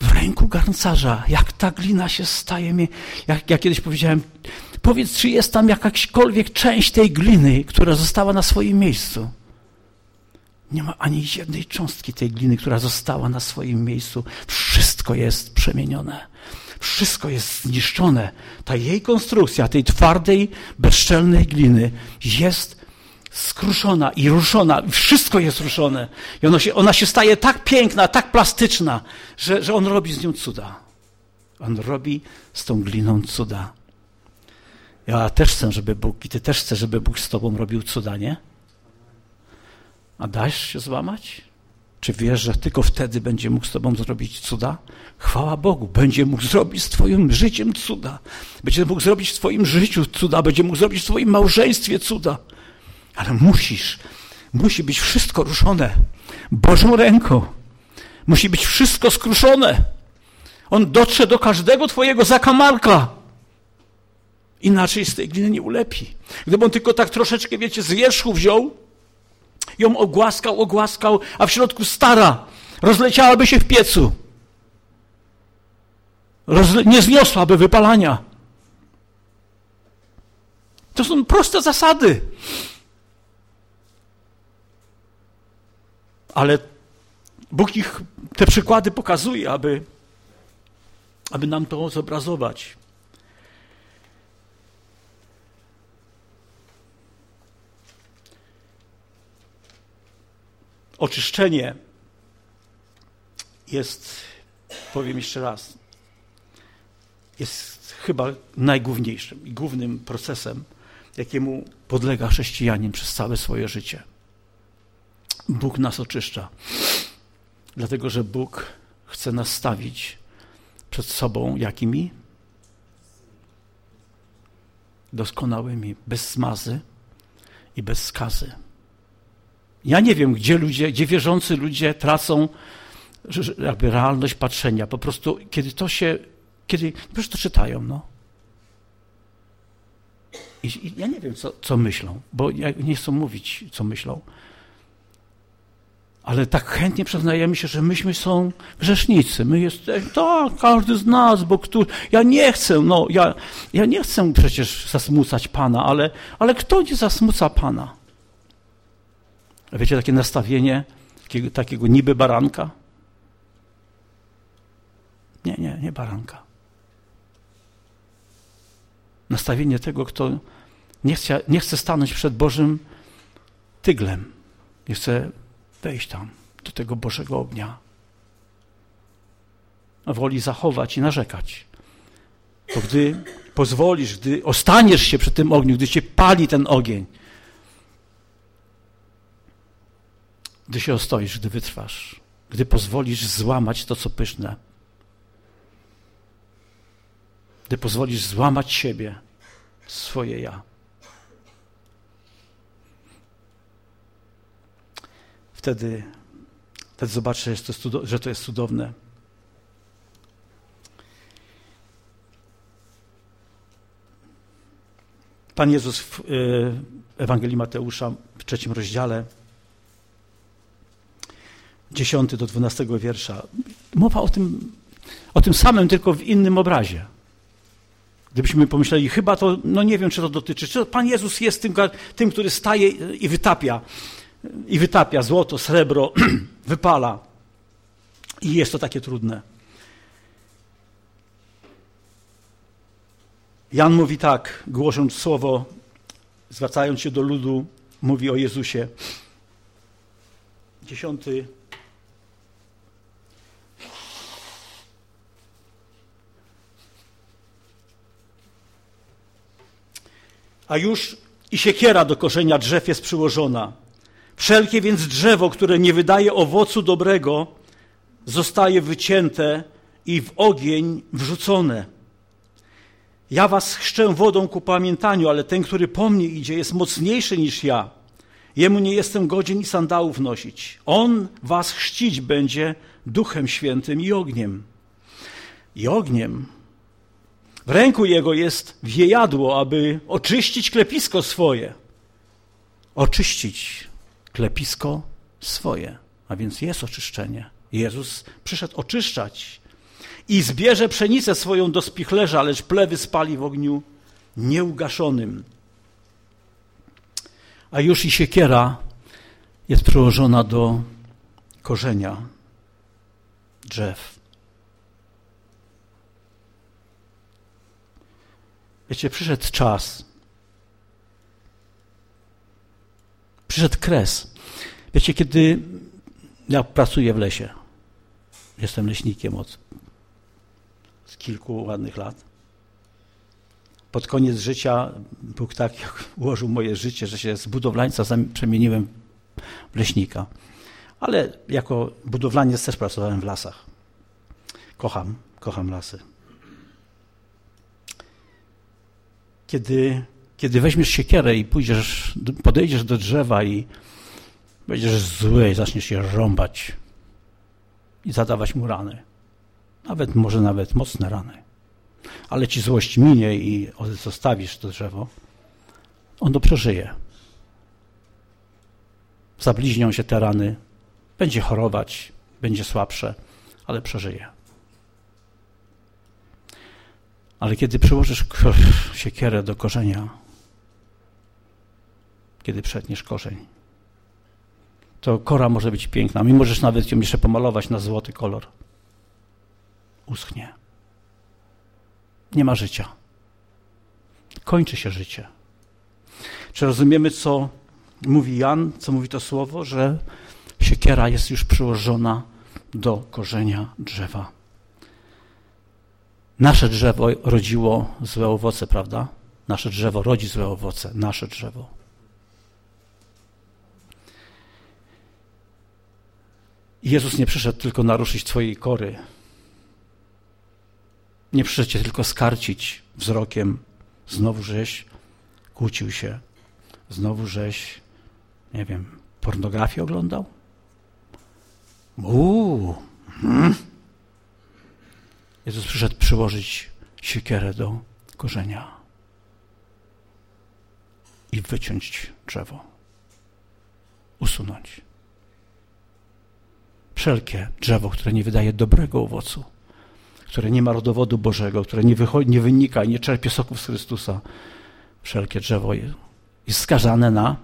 w ręku garncarza, jak ta glina się staje mi, jak ja kiedyś powiedziałem, powiedz, czy jest tam jakakolwiek część tej gliny, która została na swoim miejscu. Nie ma ani jednej cząstki tej gliny, która została na swoim miejscu. Wszystko jest przemienione. Wszystko jest zniszczone. Ta jej konstrukcja, tej twardej, bezczelnej gliny jest skruszona i ruszona, wszystko jest ruszone. I ono się, ona się staje tak piękna, tak plastyczna, że, że on robi z nią cuda. On robi z tą gliną cuda. Ja też chcę, żeby Bóg, i ty też chcesz, żeby Bóg z tobą robił cuda, nie? A dasz się złamać? Czy wiesz, że tylko wtedy będzie mógł z tobą zrobić cuda? Chwała Bogu, będzie mógł zrobić z twoim życiem cuda. Będzie mógł zrobić w twoim życiu cuda, będzie mógł zrobić w twoim małżeństwie cuda. Ale musisz, musi być wszystko ruszone Bożą ręką. Musi być wszystko skruszone. On dotrze do każdego twojego zakamarka. Inaczej z tej gliny nie ulepi. Gdyby on tylko tak troszeczkę, wiecie, z wierzchu wziął, ją ogłaskał, ogłaskał, a w środku stara, rozleciałaby się w piecu. Rozle nie zniosłaby wypalania. To są proste zasady. Ale Bóg ich, te przykłady pokazuje, aby, aby nam to zobrazować. Oczyszczenie jest, powiem jeszcze raz, jest chyba najgłówniejszym i głównym procesem, jakiemu podlega chrześcijanin przez całe swoje życie. Bóg nas oczyszcza. Dlatego, że Bóg chce nas stawić przed sobą jakimi? Doskonałymi, bez smazy i bez skazy. Ja nie wiem, gdzie ludzie, gdzie wierzący ludzie tracą jakby realność patrzenia. Po prostu, kiedy to się, kiedy, po to czytają, no. I, I, ja nie wiem, co, co myślą, bo ja nie chcą mówić, co myślą ale tak chętnie przyznajemy się, że myśmy są grzesznicy. My jesteśmy, tak, każdy z nas, bo który, ja nie chcę, no, ja, ja nie chcę przecież zasmucać Pana, ale, ale kto nie zasmuca Pana? Wiecie, takie nastawienie takiego, takiego niby baranka? Nie, nie, nie baranka. Nastawienie tego, kto nie chce, nie chce stanąć przed Bożym tyglem. Nie chce wejść tam, do tego Bożego ognia. Woli zachować i narzekać. Bo gdy pozwolisz, gdy ostaniesz się przy tym ogniu, gdy cię pali ten ogień, gdy się ostoisz, gdy wytrwasz, gdy pozwolisz złamać to, co pyszne, gdy pozwolisz złamać siebie, swoje ja. Wtedy, wtedy zobaczę, że to jest cudowne. Pan Jezus w e, Ewangelii Mateusza w trzecim rozdziale, 10 do 12 wiersza, mowa o tym, o tym samym, tylko w innym obrazie. Gdybyśmy pomyśleli, chyba to, no nie wiem, czy to dotyczy, czy Pan Jezus jest tym, tym który staje i wytapia, i wytapia złoto, srebro, wypala. I jest to takie trudne. Jan mówi tak, głosząc słowo, zwracając się do ludu, mówi o Jezusie. Dziesiąty a już i siekiera do korzenia drzew jest przyłożona. Wszelkie więc drzewo, które nie wydaje owocu dobrego, zostaje wycięte i w ogień wrzucone. Ja was chrzczę wodą ku pamiętaniu, ale ten, który po mnie idzie, jest mocniejszy niż ja. Jemu nie jestem godzien i sandałów nosić. On was chrzcić będzie duchem świętym i ogniem. I ogniem w ręku jego jest wiejadło, aby oczyścić klepisko swoje. Oczyścić klepisko swoje. A więc jest oczyszczenie. Jezus przyszedł oczyszczać i zbierze pszenicę swoją do spichlerza, lecz plewy spali w ogniu nieugaszonym. A już i siekiera jest przyłożona do korzenia drzew. Wiecie, przyszedł czas. Przyszedł kres. Wiecie, kiedy ja pracuję w lesie, jestem leśnikiem od kilku ładnych lat. Pod koniec życia Bóg tak ułożył moje życie, że się z budowlańca przemieniłem w leśnika. Ale jako budowlaniec też pracowałem w lasach. Kocham, kocham lasy. kiedy, kiedy weźmiesz siekierę i pójdziesz, podejdziesz do drzewa i będziesz zły zaczniesz je rąbać i zadawać mu rany. Nawet, może nawet mocne rany. Ale ci złość minie i zostawisz to drzewo, ono przeżyje. Zabliźnią się te rany, będzie chorować, będzie słabsze, ale przeżyje. Ale kiedy przyłożysz siekierę do korzenia, kiedy przetniesz korzeń, to kora może być piękna. Mi możesz nawet ją jeszcze pomalować na złoty kolor. Uschnie. Nie ma życia. Kończy się życie. Czy rozumiemy, co mówi Jan, co mówi to słowo, że siekiera jest już przyłożona do korzenia drzewa? Nasze drzewo rodziło złe owoce, prawda? Nasze drzewo rodzi złe owoce, nasze drzewo. Jezus nie przyszedł tylko naruszyć Twojej kory. Nie przyszedł Cię tylko skarcić wzrokiem. Znowu żeś kłócił się. Znowu żeś, nie wiem, pornografię oglądał? Uuu, hmm. Jezus przyszedł przyłożyć siekierę do korzenia i wyciąć drzewo, usunąć. Wszelkie drzewo, które nie wydaje dobrego owocu, które nie ma rodowodu Bożego, które nie, wychodzi, nie wynika i nie czerpie soków z Chrystusa, wszelkie drzewo jest skazane na,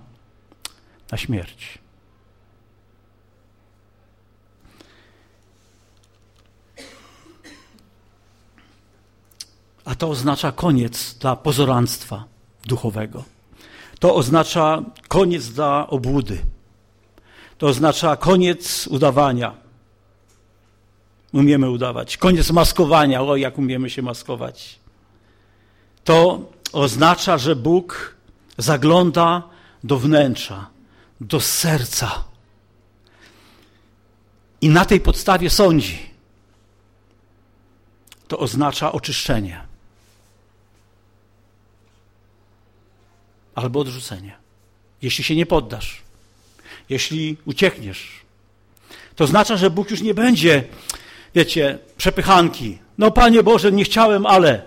na śmierć. A to oznacza koniec dla pozoranstwa duchowego. To oznacza koniec dla obłudy. To oznacza koniec udawania. Umiemy udawać. Koniec maskowania. O, jak umiemy się maskować. To oznacza, że Bóg zagląda do wnętrza, do serca. I na tej podstawie sądzi. To oznacza oczyszczenie. albo odrzucenie. Jeśli się nie poddasz, jeśli uciekniesz, to oznacza, że Bóg już nie będzie, wiecie, przepychanki. No, Panie Boże, nie chciałem, ale.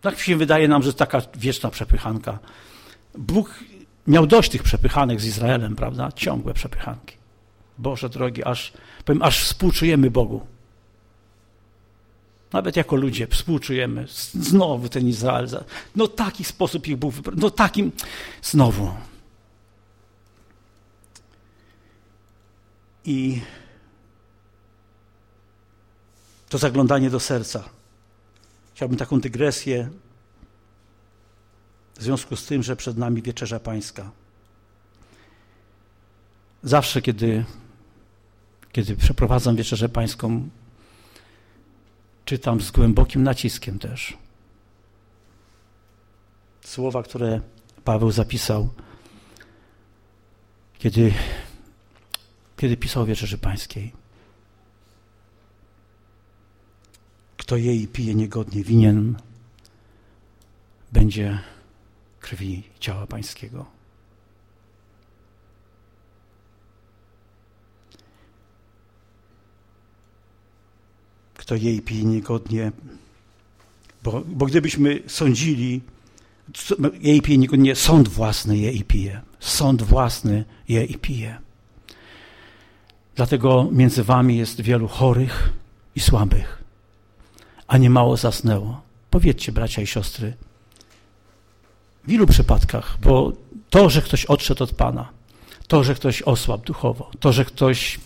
Tak się wydaje nam, że taka wieczna przepychanka. Bóg miał dość tych przepychanek z Izraelem, prawda? Ciągłe przepychanki. Boże drogi, aż, powiem, aż współczujemy Bogu. Nawet jako ludzie współczujemy. Znowu ten Izrael. No taki sposób ich Bóg wybrał. No takim. Znowu. I to zaglądanie do serca. Chciałbym taką dygresję w związku z tym, że przed nami wieczerza pańska. Zawsze, kiedy, kiedy przeprowadzam wieczerzę pańską, czytam z głębokim naciskiem też. Słowa, które Paweł zapisał, kiedy, kiedy pisał Wieczerzy Pańskiej. Kto je i pije niegodnie, winien będzie krwi ciała Pańskiego. kto jej pije niegodnie. Bo, bo gdybyśmy sądzili, jej pije niegodnie, sąd własny je i pije. Sąd własny je i pije. Dlatego między wami jest wielu chorych i słabych, a nie mało zasnęło. Powiedzcie, bracia i siostry, w ilu przypadkach, bo to, że ktoś odszedł od Pana, to, że ktoś osłabł duchowo, to, że ktoś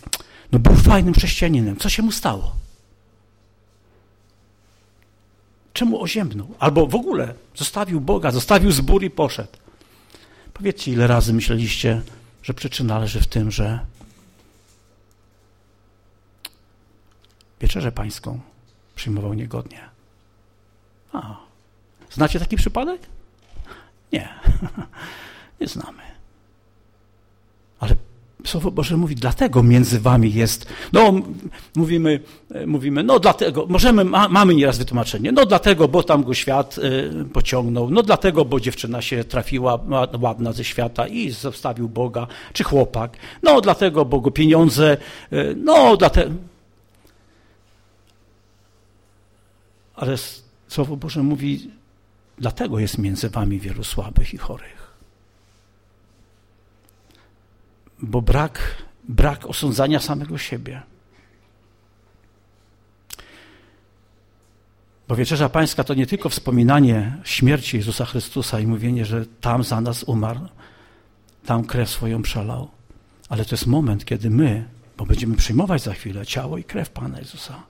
no, był fajnym chrześcijaninem, co się mu stało? Czemu oziębnął? Albo w ogóle zostawił Boga, zostawił zbór i poszedł. Powiedzcie, ile razy myśleliście, że przyczyna leży w tym, że wieczerzę pańską przyjmował niegodnie. A, znacie taki przypadek? Nie, nie znamy. Ale Słowo Boże mówi, dlatego między wami jest, no mówimy, mówimy no dlatego, możemy, ma, mamy nieraz wytłumaczenie, no dlatego, bo tam go świat y, pociągnął, no dlatego, bo dziewczyna się trafiła ładna ze świata i zostawił Boga, czy chłopak, no dlatego, bo go pieniądze, y, no dlatego. Ale Słowo Boże mówi, dlatego jest między wami wielu słabych i chorych. bo brak, brak osądzania samego siebie. Bo wieczerza pańska to nie tylko wspominanie śmierci Jezusa Chrystusa i mówienie, że tam za nas umarł, tam krew swoją przelał, ale to jest moment, kiedy my, bo będziemy przyjmować za chwilę ciało i krew Pana Jezusa.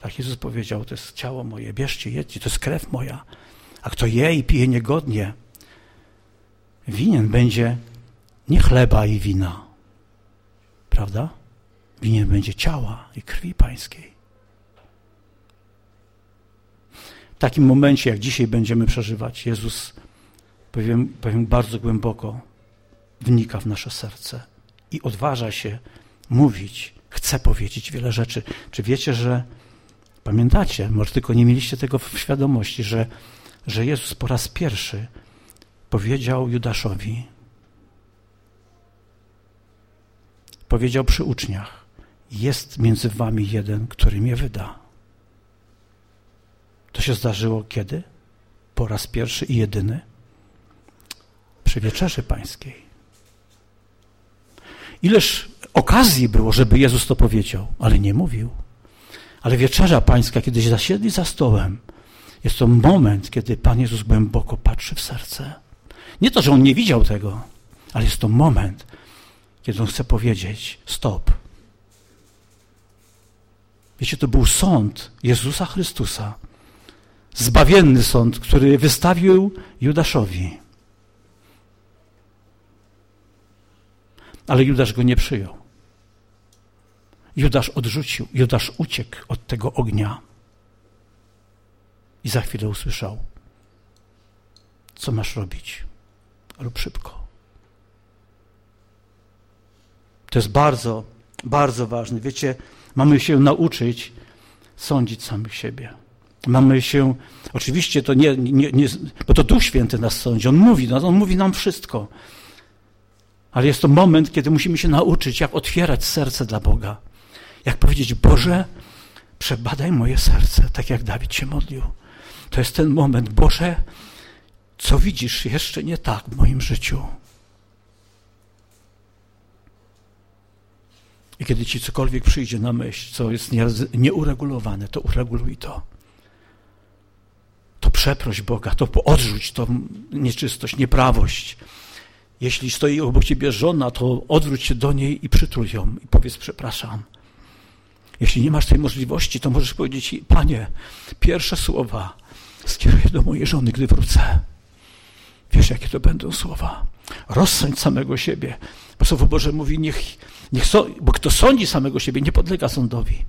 Tak Jezus powiedział, to jest ciało moje, bierzcie, jedźcie, to jest krew moja. A kto je i pije niegodnie, winien będzie nie chleba i wina, prawda? Winien będzie ciała i krwi pańskiej. W takim momencie, jak dzisiaj będziemy przeżywać, Jezus, powiem, powiem bardzo głęboko, wnika w nasze serce i odważa się mówić, chce powiedzieć wiele rzeczy. Czy wiecie, że pamiętacie, może tylko nie mieliście tego w świadomości, że, że Jezus po raz pierwszy powiedział Judaszowi, powiedział przy uczniach: Jest między wami jeden, który mnie wyda. To się zdarzyło kiedy? Po raz pierwszy i jedyny? Przy wieczerzy pańskiej. Ileż okazji było, żeby Jezus to powiedział, ale nie mówił. Ale wieczerza pańska, kiedy zasiedli za stołem, jest to moment, kiedy Pan Jezus głęboko patrzy w serce. Nie to, że On nie widział tego, ale jest to moment, kiedy On chce powiedzieć stop. Wiecie, to był sąd Jezusa Chrystusa. Zbawienny sąd, który wystawił Judaszowi. Ale Judasz go nie przyjął. Judasz odrzucił, Judasz uciekł od tego ognia. I za chwilę usłyszał: Co masz robić? Rób szybko. To jest bardzo, bardzo ważne. Wiecie, mamy się nauczyć sądzić samych siebie. Mamy się, oczywiście to nie, nie, nie bo to Duch Święty nas sądzi, On mówi, no, On mówi nam wszystko. Ale jest to moment, kiedy musimy się nauczyć, jak otwierać serce dla Boga. Jak powiedzieć, Boże, przebadaj moje serce, tak jak Dawid się modlił. To jest ten moment, Boże, co widzisz jeszcze nie tak w moim życiu? I kiedy ci cokolwiek przyjdzie na myśl, co jest nieuregulowane, to ureguluj to. To przeproś Boga, to odrzuć tą nieczystość, nieprawość. Jeśli stoi obok ciebie żona, to odwróć się do niej i przytul ją i powiedz przepraszam. Jeśli nie masz tej możliwości, to możesz powiedzieć Panie, pierwsze słowa skieruję do mojej żony, gdy wrócę. Wiesz, jakie to będą słowa? Rozsądź samego siebie. Bo Słowo Boże mówi, niech, niech so, bo kto sądzi samego siebie, nie podlega sądowi.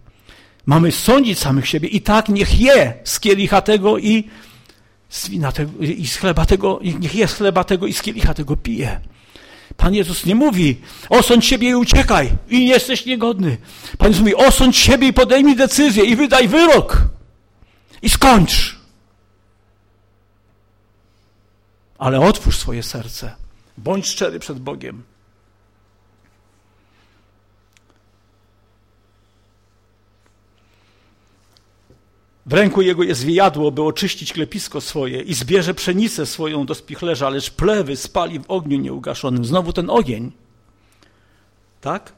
Mamy sądzić samych siebie i tak niech je z kielicha tego i z wina tego, i z chleba tego, niech je z chleba tego i z kielicha tego pije. Pan Jezus nie mówi, osądź siebie i uciekaj i nie jesteś niegodny. Pan Jezus mówi, osądź siebie i podejmij decyzję i wydaj wyrok i skończ. Ale otwórz swoje serce. Bądź szczery przed Bogiem. W ręku jego jest wyjadło, by oczyścić klepisko swoje i zbierze pszenicę swoją do spichlerza, lecz plewy spali w ogniu nieugaszonym. Znowu ten ogień. Tak?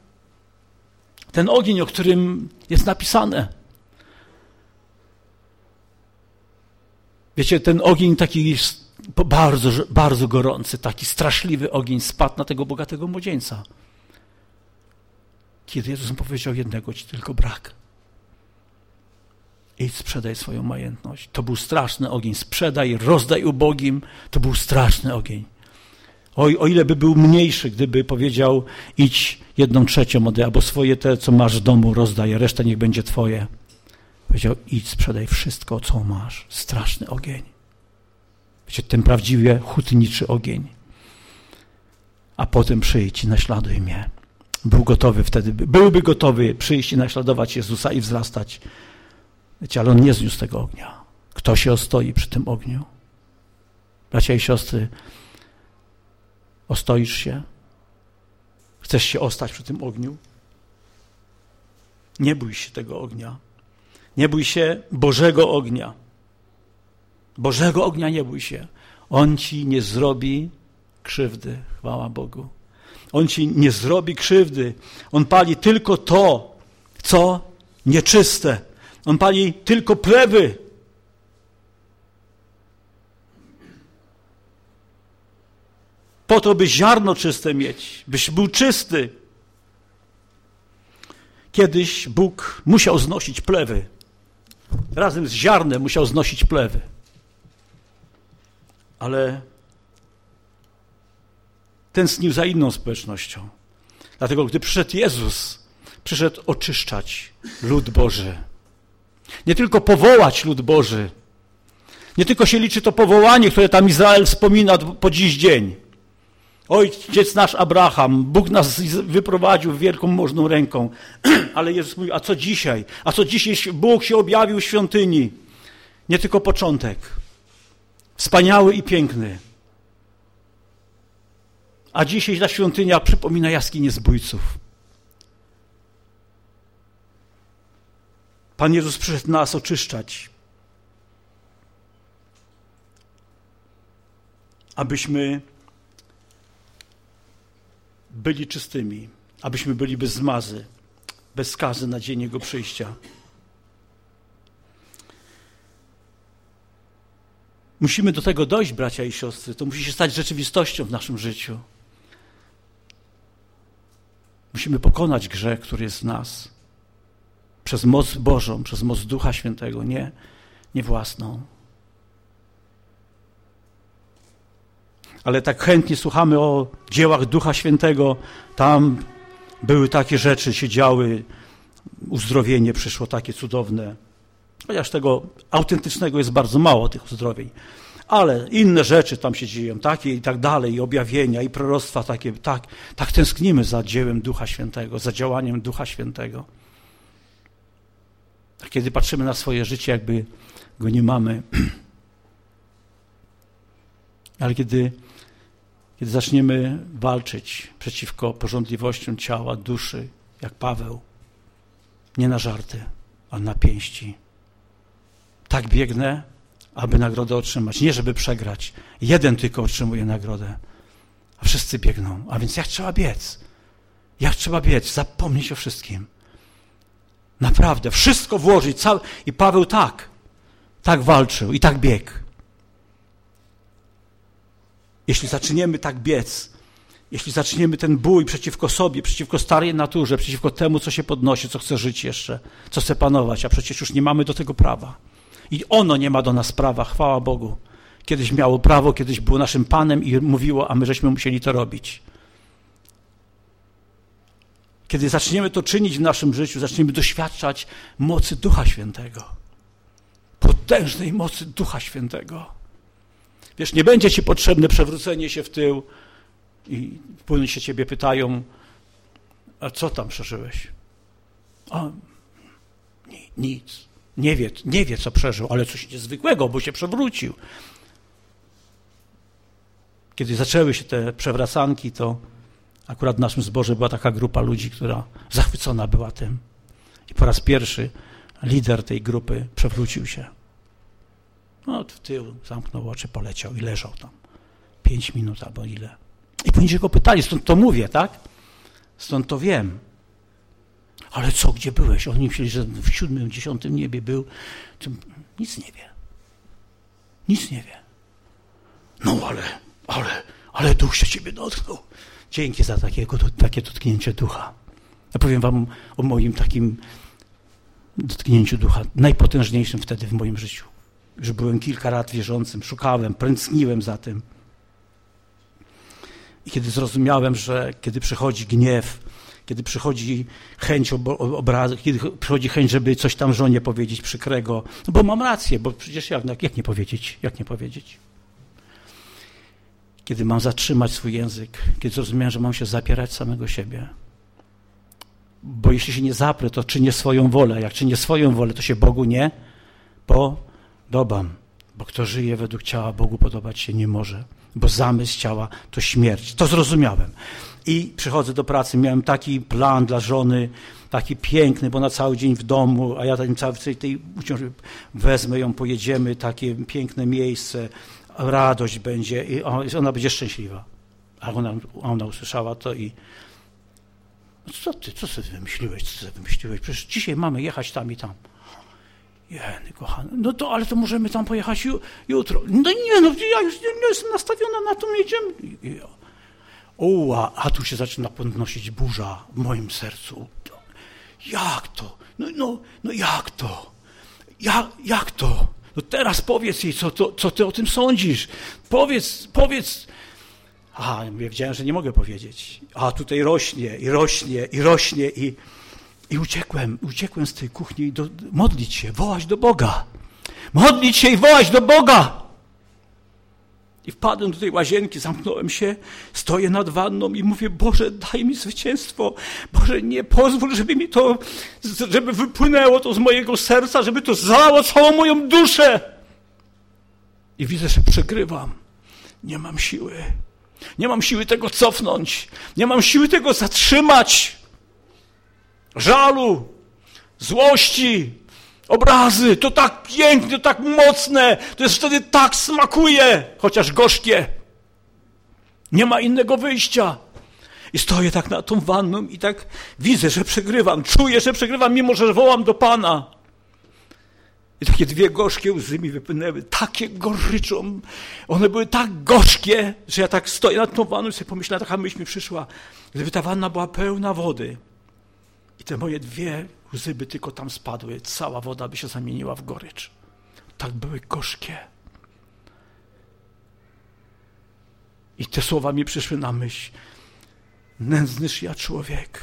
Ten ogień, o którym jest napisane. Wiecie, ten ogień taki bardzo, bardzo gorący, taki straszliwy ogień spadł na tego bogatego młodzieńca. Kiedy Jezus powiedział jednego ci tylko brak. Idź, sprzedaj swoją majętność. To był straszny ogień. Sprzedaj, rozdaj ubogim. To był straszny ogień. O, o ile by był mniejszy, gdyby powiedział, idź jedną trzecią ode, albo swoje te, co masz w domu, rozdaj, reszta niech będzie twoje. Powiedział, idź, sprzedaj wszystko, co masz. Straszny ogień. Wiecie, ten prawdziwie hutniczy ogień. A potem przyjdź i naśladuj mnie. Był gotowy wtedy, byłby gotowy przyjść i naśladować Jezusa i wzrastać Wiecie, ale on nie zniósł tego ognia. Kto się ostoi przy tym ogniu? Bracia i siostry, ostoisz się? Chcesz się ostać przy tym ogniu? Nie bój się tego ognia. Nie bój się Bożego ognia. Bożego ognia nie bój się. On ci nie zrobi krzywdy, chwała Bogu. On ci nie zrobi krzywdy. On pali tylko to, co nieczyste, on pali tylko plewy. Po to, by ziarno czyste mieć, byś był czysty. Kiedyś Bóg musiał znosić plewy. Razem z ziarnem musiał znosić plewy. Ale tęsknił za inną społecznością. Dlatego, gdy przyszedł Jezus, przyszedł oczyszczać lud Boży. Nie tylko powołać lud Boży. Nie tylko się liczy to powołanie, które tam Izrael wspomina po dziś dzień. Ojciec nasz Abraham, Bóg nas wyprowadził wielką możną ręką. Ale Jezus mówi, a co dzisiaj? A co dzisiaj Bóg się objawił w świątyni? Nie tylko początek. Wspaniały i piękny. A dzisiaj ta świątynia przypomina jaskinię zbójców. Pan Jezus przyszedł nas oczyszczać, abyśmy byli czystymi, abyśmy byli bez zmazy, bez skazy na dzień Jego przyjścia. Musimy do tego dojść, bracia i siostry. To musi się stać rzeczywistością w naszym życiu. Musimy pokonać grzech, który jest w nas. Przez moc Bożą, przez moc Ducha Świętego, nie, nie własną. Ale tak chętnie słuchamy o dziełach Ducha Świętego. Tam były takie rzeczy, się działy, uzdrowienie przyszło takie cudowne. Chociaż tego autentycznego jest bardzo mało, tych uzdrowień. Ale inne rzeczy tam się dzieją, takie i tak dalej, i objawienia, i proroctwa takie. Tak, tak tęsknimy za dziełem Ducha Świętego, za działaniem Ducha Świętego. A kiedy patrzymy na swoje życie, jakby go nie mamy. Ale kiedy, kiedy zaczniemy walczyć przeciwko porządliwościom ciała, duszy, jak Paweł, nie na żarty, a na pięści tak biegnę, aby nagrodę otrzymać. Nie, żeby przegrać. Jeden tylko otrzymuje nagrodę, a wszyscy biegną. A więc jak trzeba biec? Jak trzeba biec? Zapomnieć o wszystkim. Naprawdę, wszystko włożyć. Cały... I Paweł tak, tak walczył i tak biegł. Jeśli zaczniemy tak biec, jeśli zaczniemy ten bój przeciwko sobie, przeciwko starej naturze, przeciwko temu, co się podnosi, co chce żyć jeszcze, co chce panować, a przecież już nie mamy do tego prawa. I ono nie ma do nas prawa, chwała Bogu. Kiedyś miało prawo, kiedyś było naszym Panem i mówiło, a my żeśmy musieli to robić. Kiedy zaczniemy to czynić w naszym życiu, zaczniemy doświadczać mocy Ducha Świętego. Potężnej mocy Ducha Świętego. Wiesz, nie będzie ci potrzebne przewrócenie się w tył i w się ciebie pytają, a co tam przeżyłeś? A, nic. Nie wie, nie wie, co przeżył, ale coś niezwykłego, bo się przewrócił. Kiedy zaczęły się te przewracanki, to akurat w naszym zborze była taka grupa ludzi, która zachwycona była tym. I po raz pierwszy lider tej grupy przewrócił się. No, w tył zamknął oczy, poleciał i leżał tam. Pięć minut albo ile. I później go pytali, stąd to mówię, tak? Stąd to wiem. Ale co, gdzie byłeś? Oni myśleli, że w siódmym, dziesiątym niebie był. Nic nie wie. Nic nie wie. No ale, ale, ale duch się ciebie dotknął. Dzięki za takiego, takie dotknięcie ducha. Ja powiem wam o moim takim dotknięciu ducha, najpotężniejszym wtedy w moim życiu. Już byłem kilka lat wierzącym, szukałem, pręcniłem za tym. I kiedy zrozumiałem, że kiedy przychodzi gniew, kiedy przychodzi chęć obrazu, kiedy przychodzi chęć, żeby coś tam żonie powiedzieć przykrego, no bo mam rację, bo przecież jak, jak nie powiedzieć, jak nie powiedzieć? Kiedy mam zatrzymać swój język, kiedy zrozumiałem, że mam się zapierać samego siebie. Bo jeśli się nie zaprę, to czynię swoją wolę. Jak czynię swoją wolę, to się Bogu nie podobam. Bo kto żyje według ciała, Bogu podobać się nie może. Bo zamysł ciała to śmierć. To zrozumiałem. I przychodzę do pracy, miałem taki plan dla żony, taki piękny, bo na cały dzień w domu, a ja tam cały tej wezmę ją, pojedziemy, takie piękne miejsce, radość będzie i ona będzie szczęśliwa. A ona, ona usłyszała to i co ty, co sobie wymyśliłeś, co sobie wymyśliłeś? Przecież dzisiaj mamy jechać tam i tam. Jeny, kochany, no to, ale to możemy tam pojechać jutro. No nie, no ja już nie, jestem nastawiona na to, jedziemy. I, o, a, tu się zaczyna podnosić burza w moim sercu. Jak to? No, no, no jak to? Jak, jak to? No teraz powiedz jej, co, to, co ty o tym sądzisz. Powiedz, powiedz. A, ja wiedziałem, że nie mogę powiedzieć. A tutaj rośnie i rośnie i rośnie i, i uciekłem, uciekłem z tej kuchni do, modlić się, wołać do Boga. Modlić się i wołać do Boga. I wpadłem do tej łazienki, zamknąłem się, stoję nad wanną i mówię, Boże, daj mi zwycięstwo. Boże, nie pozwól, żeby mi to, żeby wypłynęło to z mojego serca, żeby to zalało całą moją duszę. I widzę, że przegrywam. Nie mam siły. Nie mam siły tego cofnąć. Nie mam siły tego zatrzymać. Żalu, złości, Obrazy, to tak piękne, to tak mocne, to jest wtedy tak smakuje, chociaż gorzkie. Nie ma innego wyjścia. I stoję tak nad tą wanną i tak widzę, że przegrywam, czuję, że przegrywam, mimo że wołam do Pana. I takie dwie gorzkie łzy mi wypłynęły, takie goryczą. One były tak gorzkie, że ja tak stoję nad tą wanną i sobie pomyślałem, taka myśl mi przyszła, gdyby ta wanna była pełna wody i te moje dwie łzy by tylko tam spadły, cała woda by się zamieniła w gorycz. Tak były gorzkie. I te słowa mi przyszły na myśl. Nędznyż ja człowiek.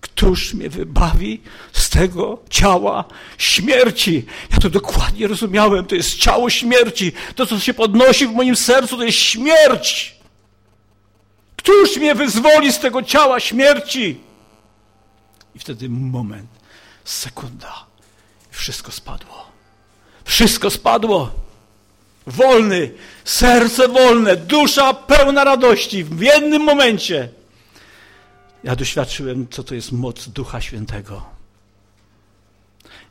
Któż mnie wybawi z tego ciała śmierci? Ja to dokładnie rozumiałem. To jest ciało śmierci. To, co się podnosi w moim sercu, to jest śmierć. Któż mnie wyzwoli z tego ciała śmierci? I wtedy moment, sekunda, wszystko spadło. Wszystko spadło wolny, serce wolne, dusza pełna radości w jednym momencie. Ja doświadczyłem, co to jest moc Ducha Świętego.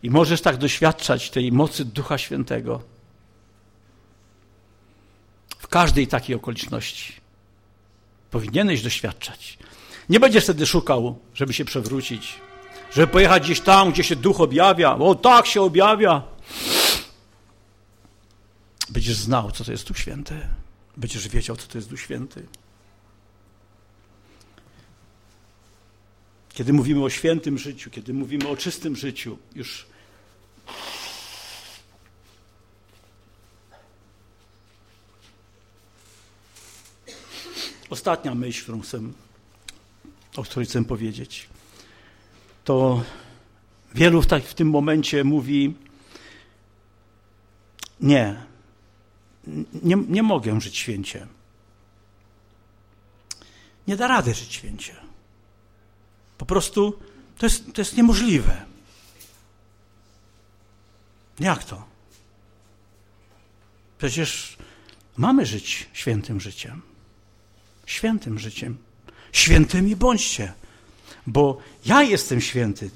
I możesz tak doświadczać tej mocy Ducha Świętego w każdej takiej okoliczności. Powinieneś doświadczać. Nie będziesz wtedy szukał, żeby się przewrócić, żeby pojechać gdzieś tam, gdzie się Duch objawia. O, tak się objawia. Będziesz znał, co to jest Duch Święty. Będziesz wiedział, co to jest Duch Święty. Kiedy mówimy o świętym życiu, kiedy mówimy o czystym życiu, już ostatnia myśl, którą chcę, o której chcę powiedzieć, to wielu w, tak, w tym momencie mówi nie, nie, nie mogę żyć święcie. Nie da rady żyć święcie. Po prostu to jest, to jest niemożliwe. Jak to? Przecież mamy żyć świętym życiem. Świętym życiem. Świętymi bądźcie, bo ja jestem święty.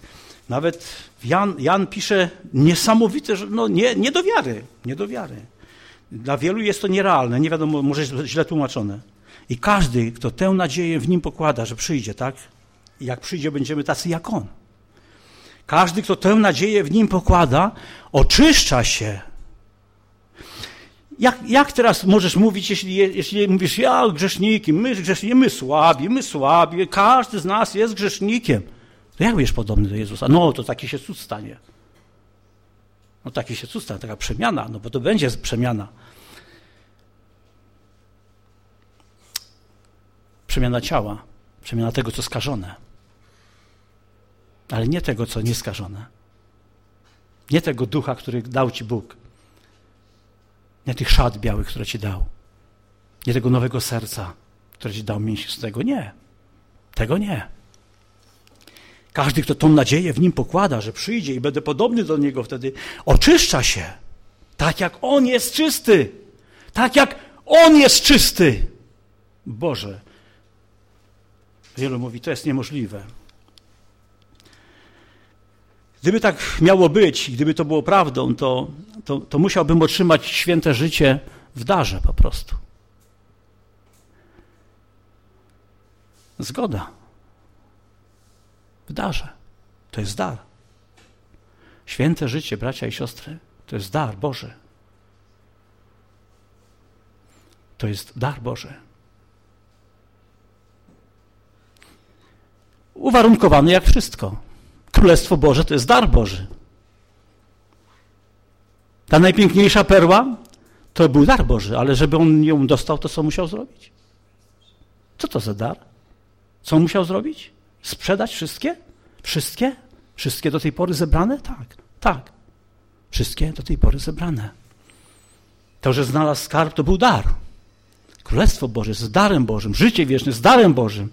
Nawet Jan, Jan pisze niesamowite, że no nie, nie do wiary, nie do wiary. Dla wielu jest to nierealne, nie wiadomo, może jest źle tłumaczone. I każdy, kto tę nadzieję w nim pokłada, że przyjdzie, tak? I jak przyjdzie, będziemy tacy jak on. Każdy, kto tę nadzieję w nim pokłada, oczyszcza się. Jak, jak teraz możesz mówić, jeśli, jeśli mówisz, ja grzeszniki, my grzeszniki, my słabi, my słabi, każdy z nas jest grzesznikiem. To jak będziesz podobny do Jezusa? No, to taki się cud stanie. No taki się cud stanie, taka przemiana, no bo to będzie przemiana. Przemiana ciała, przemiana tego, co skażone. Ale nie tego, co nieskażone. Nie tego ducha, który dał ci Bóg. Nie tych szat białych, które ci dał. Nie tego nowego serca, które ci dał mięsistego. Nie. Tego nie. Każdy, kto tą nadzieję w nim pokłada, że przyjdzie i będę podobny do niego wtedy, oczyszcza się. Tak jak on jest czysty. Tak jak on jest czysty. Boże. Wielu mówi, to jest niemożliwe. Gdyby tak miało być, gdyby to było prawdą, to, to, to musiałbym otrzymać święte życie w darze po prostu. Zgoda w darze. To jest dar. Święte życie, bracia i siostry, to jest dar Boży. To jest dar Boży. Uwarunkowany jak wszystko. Królestwo Boże to jest dar Boży. Ta najpiękniejsza perła to był dar Boży, ale żeby on ją dostał, to co musiał zrobić? Co to za dar? Co musiał zrobić? Sprzedać wszystkie? Wszystkie? Wszystkie do tej pory zebrane? Tak, tak. Wszystkie do tej pory zebrane. To, że znalazł skarb, to był dar. Królestwo Boże jest darem Bożym, życie wieczne jest darem Bożym.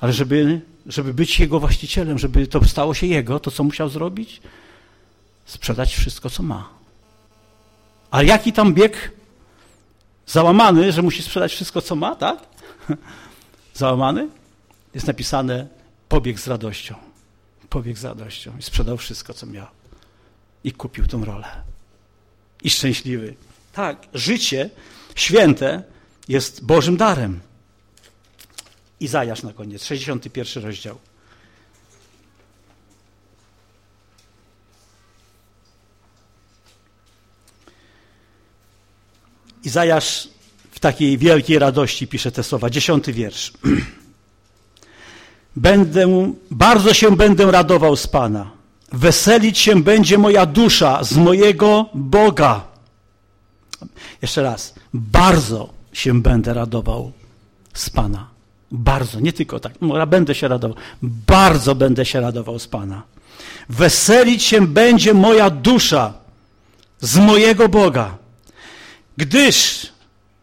Ale żeby, żeby być Jego właścicielem, żeby to stało się Jego, to co musiał zrobić? Sprzedać wszystko, co ma. Ale jaki tam bieg załamany, że musi sprzedać wszystko, co ma, tak? Załamany? jest napisane pobieg z radością. Pobieg z radością i sprzedał wszystko, co miał. I kupił tą rolę. I szczęśliwy. Tak, życie święte jest Bożym darem. Izajasz na koniec, 61 rozdział. Izajasz w takiej wielkiej radości pisze te słowa, dziesiąty wiersz. Będę, bardzo się będę radował z Pana. Weselić się będzie moja dusza z mojego Boga. Jeszcze raz. Bardzo się będę radował z Pana. Bardzo, nie tylko tak. No, będę się radował. Bardzo będę się radował z Pana. Weselić się będzie moja dusza z mojego Boga. Gdyż,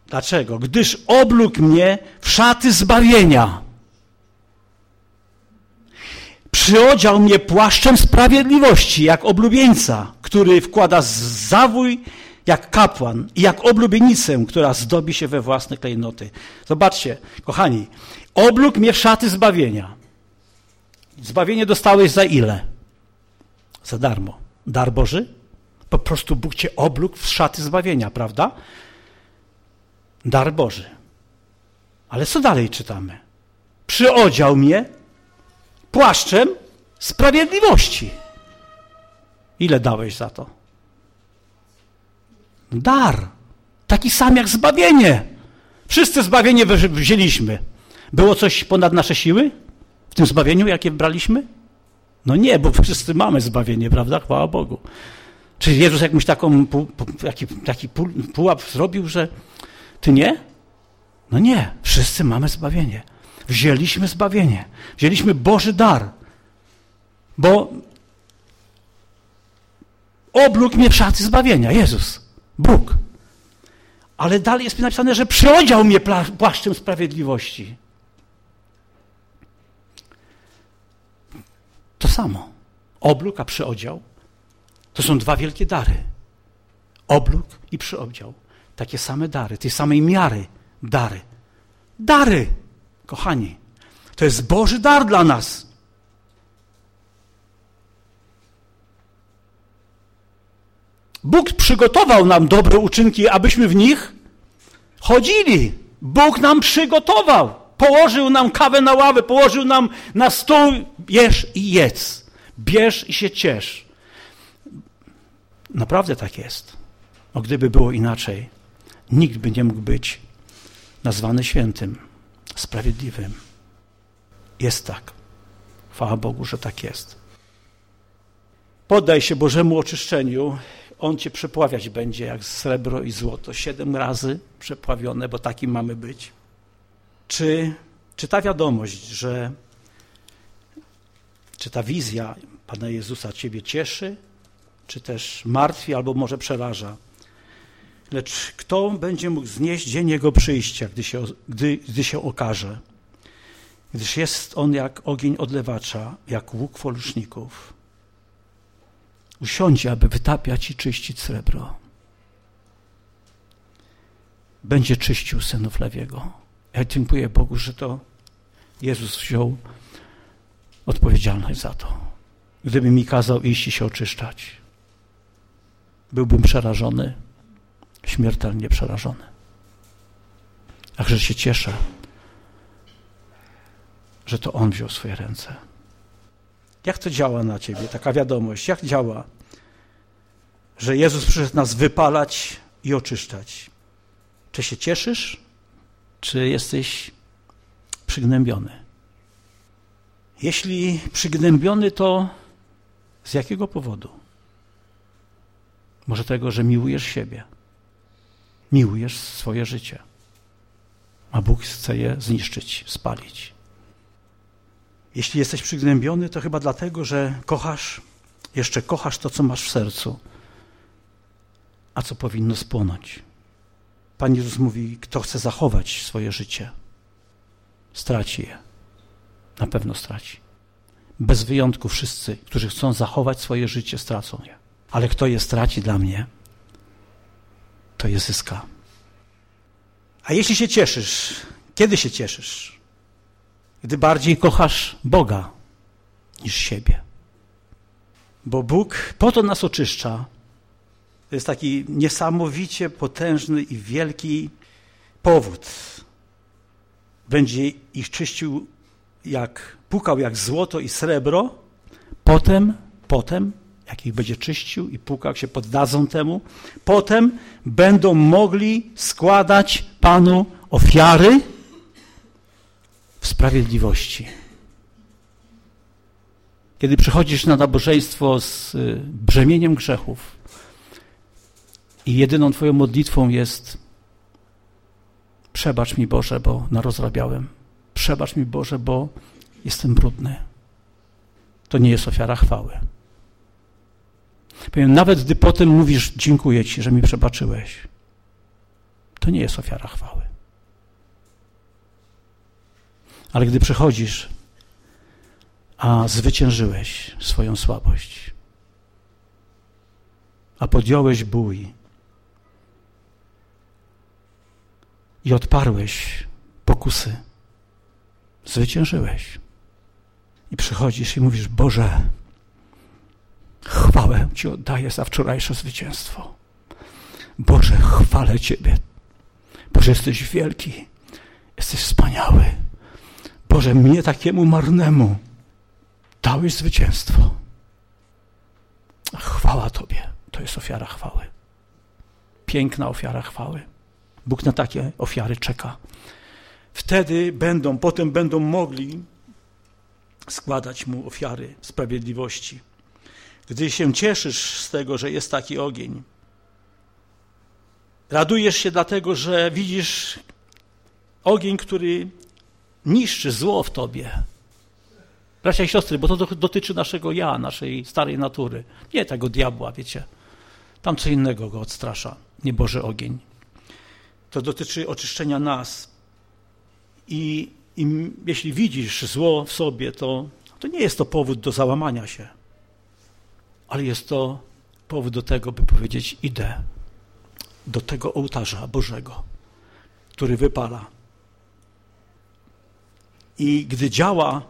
dlaczego? Gdyż oblógł mnie w szaty zbawienia. Przyodział mnie płaszczem sprawiedliwości, jak oblubieńca, który wkłada zawój jak kapłan i jak oblubienicę, która zdobi się we własne klejnoty. Zobaczcie, kochani, oblógł mnie szaty zbawienia. Zbawienie dostałeś za ile? Za darmo. Dar Boży? Po prostu Bóg cię oblógł w szaty zbawienia, prawda? Dar Boży. Ale co dalej czytamy? Przyodział mnie płaszczem sprawiedliwości. Ile dałeś za to? Dar. Taki sam jak zbawienie. Wszyscy zbawienie wzięliśmy. Było coś ponad nasze siły w tym zbawieniu, jakie braliśmy? No nie, bo wszyscy mamy zbawienie, prawda? Chwała Bogu. Czy Jezus jakąś taką, taki, taki pułap zrobił, że ty nie? No nie, wszyscy mamy zbawienie. Wzięliśmy zbawienie. Wzięliśmy Boży dar. Bo oblógł mnie w szaty zbawienia, Jezus, Bóg. Ale dalej jest napisane, że przyodział mnie płaszczem sprawiedliwości. To samo. Oblóg, a przyodział to są dwa wielkie dary. Oblóg i przyodział. Takie same dary, tej samej miary dary. Dary, kochani. To jest Boży dar dla nas. Bóg przygotował nam dobre uczynki, abyśmy w nich chodzili. Bóg nam przygotował. Położył nam kawę na ławę, położył nam na stół. Bierz i jedz. Bierz i się ciesz. Naprawdę tak jest. O gdyby było inaczej, nikt by nie mógł być nazwany świętym, sprawiedliwym. Jest tak. Chwała Bogu, że tak jest. Poddaj się Bożemu oczyszczeniu. On cię przepławiać będzie jak srebro i złoto. Siedem razy przepławione, bo taki mamy być. Czy, czy ta wiadomość, że czy ta wizja Pana Jezusa Ciebie cieszy, czy też martwi, albo może przeraża? Lecz kto będzie mógł znieść dzień Jego przyjścia, gdy się, gdy, gdy się okaże? Gdyż jest On jak ogień odlewacza, jak łuk foluszników. Usiądzie, aby wytapiać i czyścić srebro. Będzie czyścił synów Lewiego. Ja dziękuję Bogu, że to Jezus wziął odpowiedzialność za to. Gdyby mi kazał iść i się oczyszczać, byłbym przerażony, śmiertelnie przerażony. Także się cieszę, że to On wziął swoje ręce. Jak to działa na ciebie, taka wiadomość? Jak działa, że Jezus przyszedł nas wypalać i oczyszczać? Czy się cieszysz, czy jesteś przygnębiony? Jeśli przygnębiony, to z jakiego powodu? Może tego, że miłujesz siebie, miłujesz swoje życie, a Bóg chce je zniszczyć, spalić. Jeśli jesteś przygnębiony, to chyba dlatego, że kochasz, jeszcze kochasz to, co masz w sercu, a co powinno spłonąć. Pan Jezus mówi, kto chce zachować swoje życie, straci je. Na pewno straci. Bez wyjątku wszyscy, którzy chcą zachować swoje życie, stracą je. Ale kto je straci dla mnie, to je zyska. A jeśli się cieszysz, kiedy się cieszysz? Gdy bardziej kochasz Boga niż siebie. Bo Bóg po to nas oczyszcza. To jest taki niesamowicie potężny i wielki powód, będzie ich czyścił jak, pukał jak złoto i srebro, potem, potem, jak ich będzie czyścił i pukał, się poddadzą temu, potem będą mogli składać Panu ofiary sprawiedliwości. Kiedy przychodzisz na nabożeństwo z y, brzemieniem grzechów i jedyną Twoją modlitwą jest przebacz mi Boże, bo narozrabiałem. Przebacz mi Boże, bo jestem brudny. To nie jest ofiara chwały. Powiem, nawet gdy potem mówisz dziękuję Ci, że mi przebaczyłeś, to nie jest ofiara chwały. Ale gdy przychodzisz a zwyciężyłeś swoją słabość, a podjąłeś bój i odparłeś pokusy. Zwyciężyłeś. I przychodzisz i mówisz: Boże, chwałę Ci oddaję za wczorajsze zwycięstwo. Boże, chwalę Ciebie. Boże, jesteś wielki, jesteś wspaniały. Boże, mnie takiemu marnemu dałeś zwycięstwo. Chwała Tobie. To jest ofiara chwały. Piękna ofiara chwały. Bóg na takie ofiary czeka. Wtedy będą, potem będą mogli składać Mu ofiary sprawiedliwości. Gdy się cieszysz z tego, że jest taki ogień, radujesz się dlatego, że widzisz ogień, który niszczy zło w Tobie, Bracia i siostry, bo to dotyczy naszego ja, naszej starej natury. Nie tego diabła, wiecie. Tam co innego go odstrasza, nie Boży ogień. To dotyczy oczyszczenia nas. I, I, jeśli widzisz zło w sobie, to, to nie jest to powód do załamania się, ale jest to powód do tego, by powiedzieć: Idę do tego ołtarza Bożego, który wypala. I gdy działa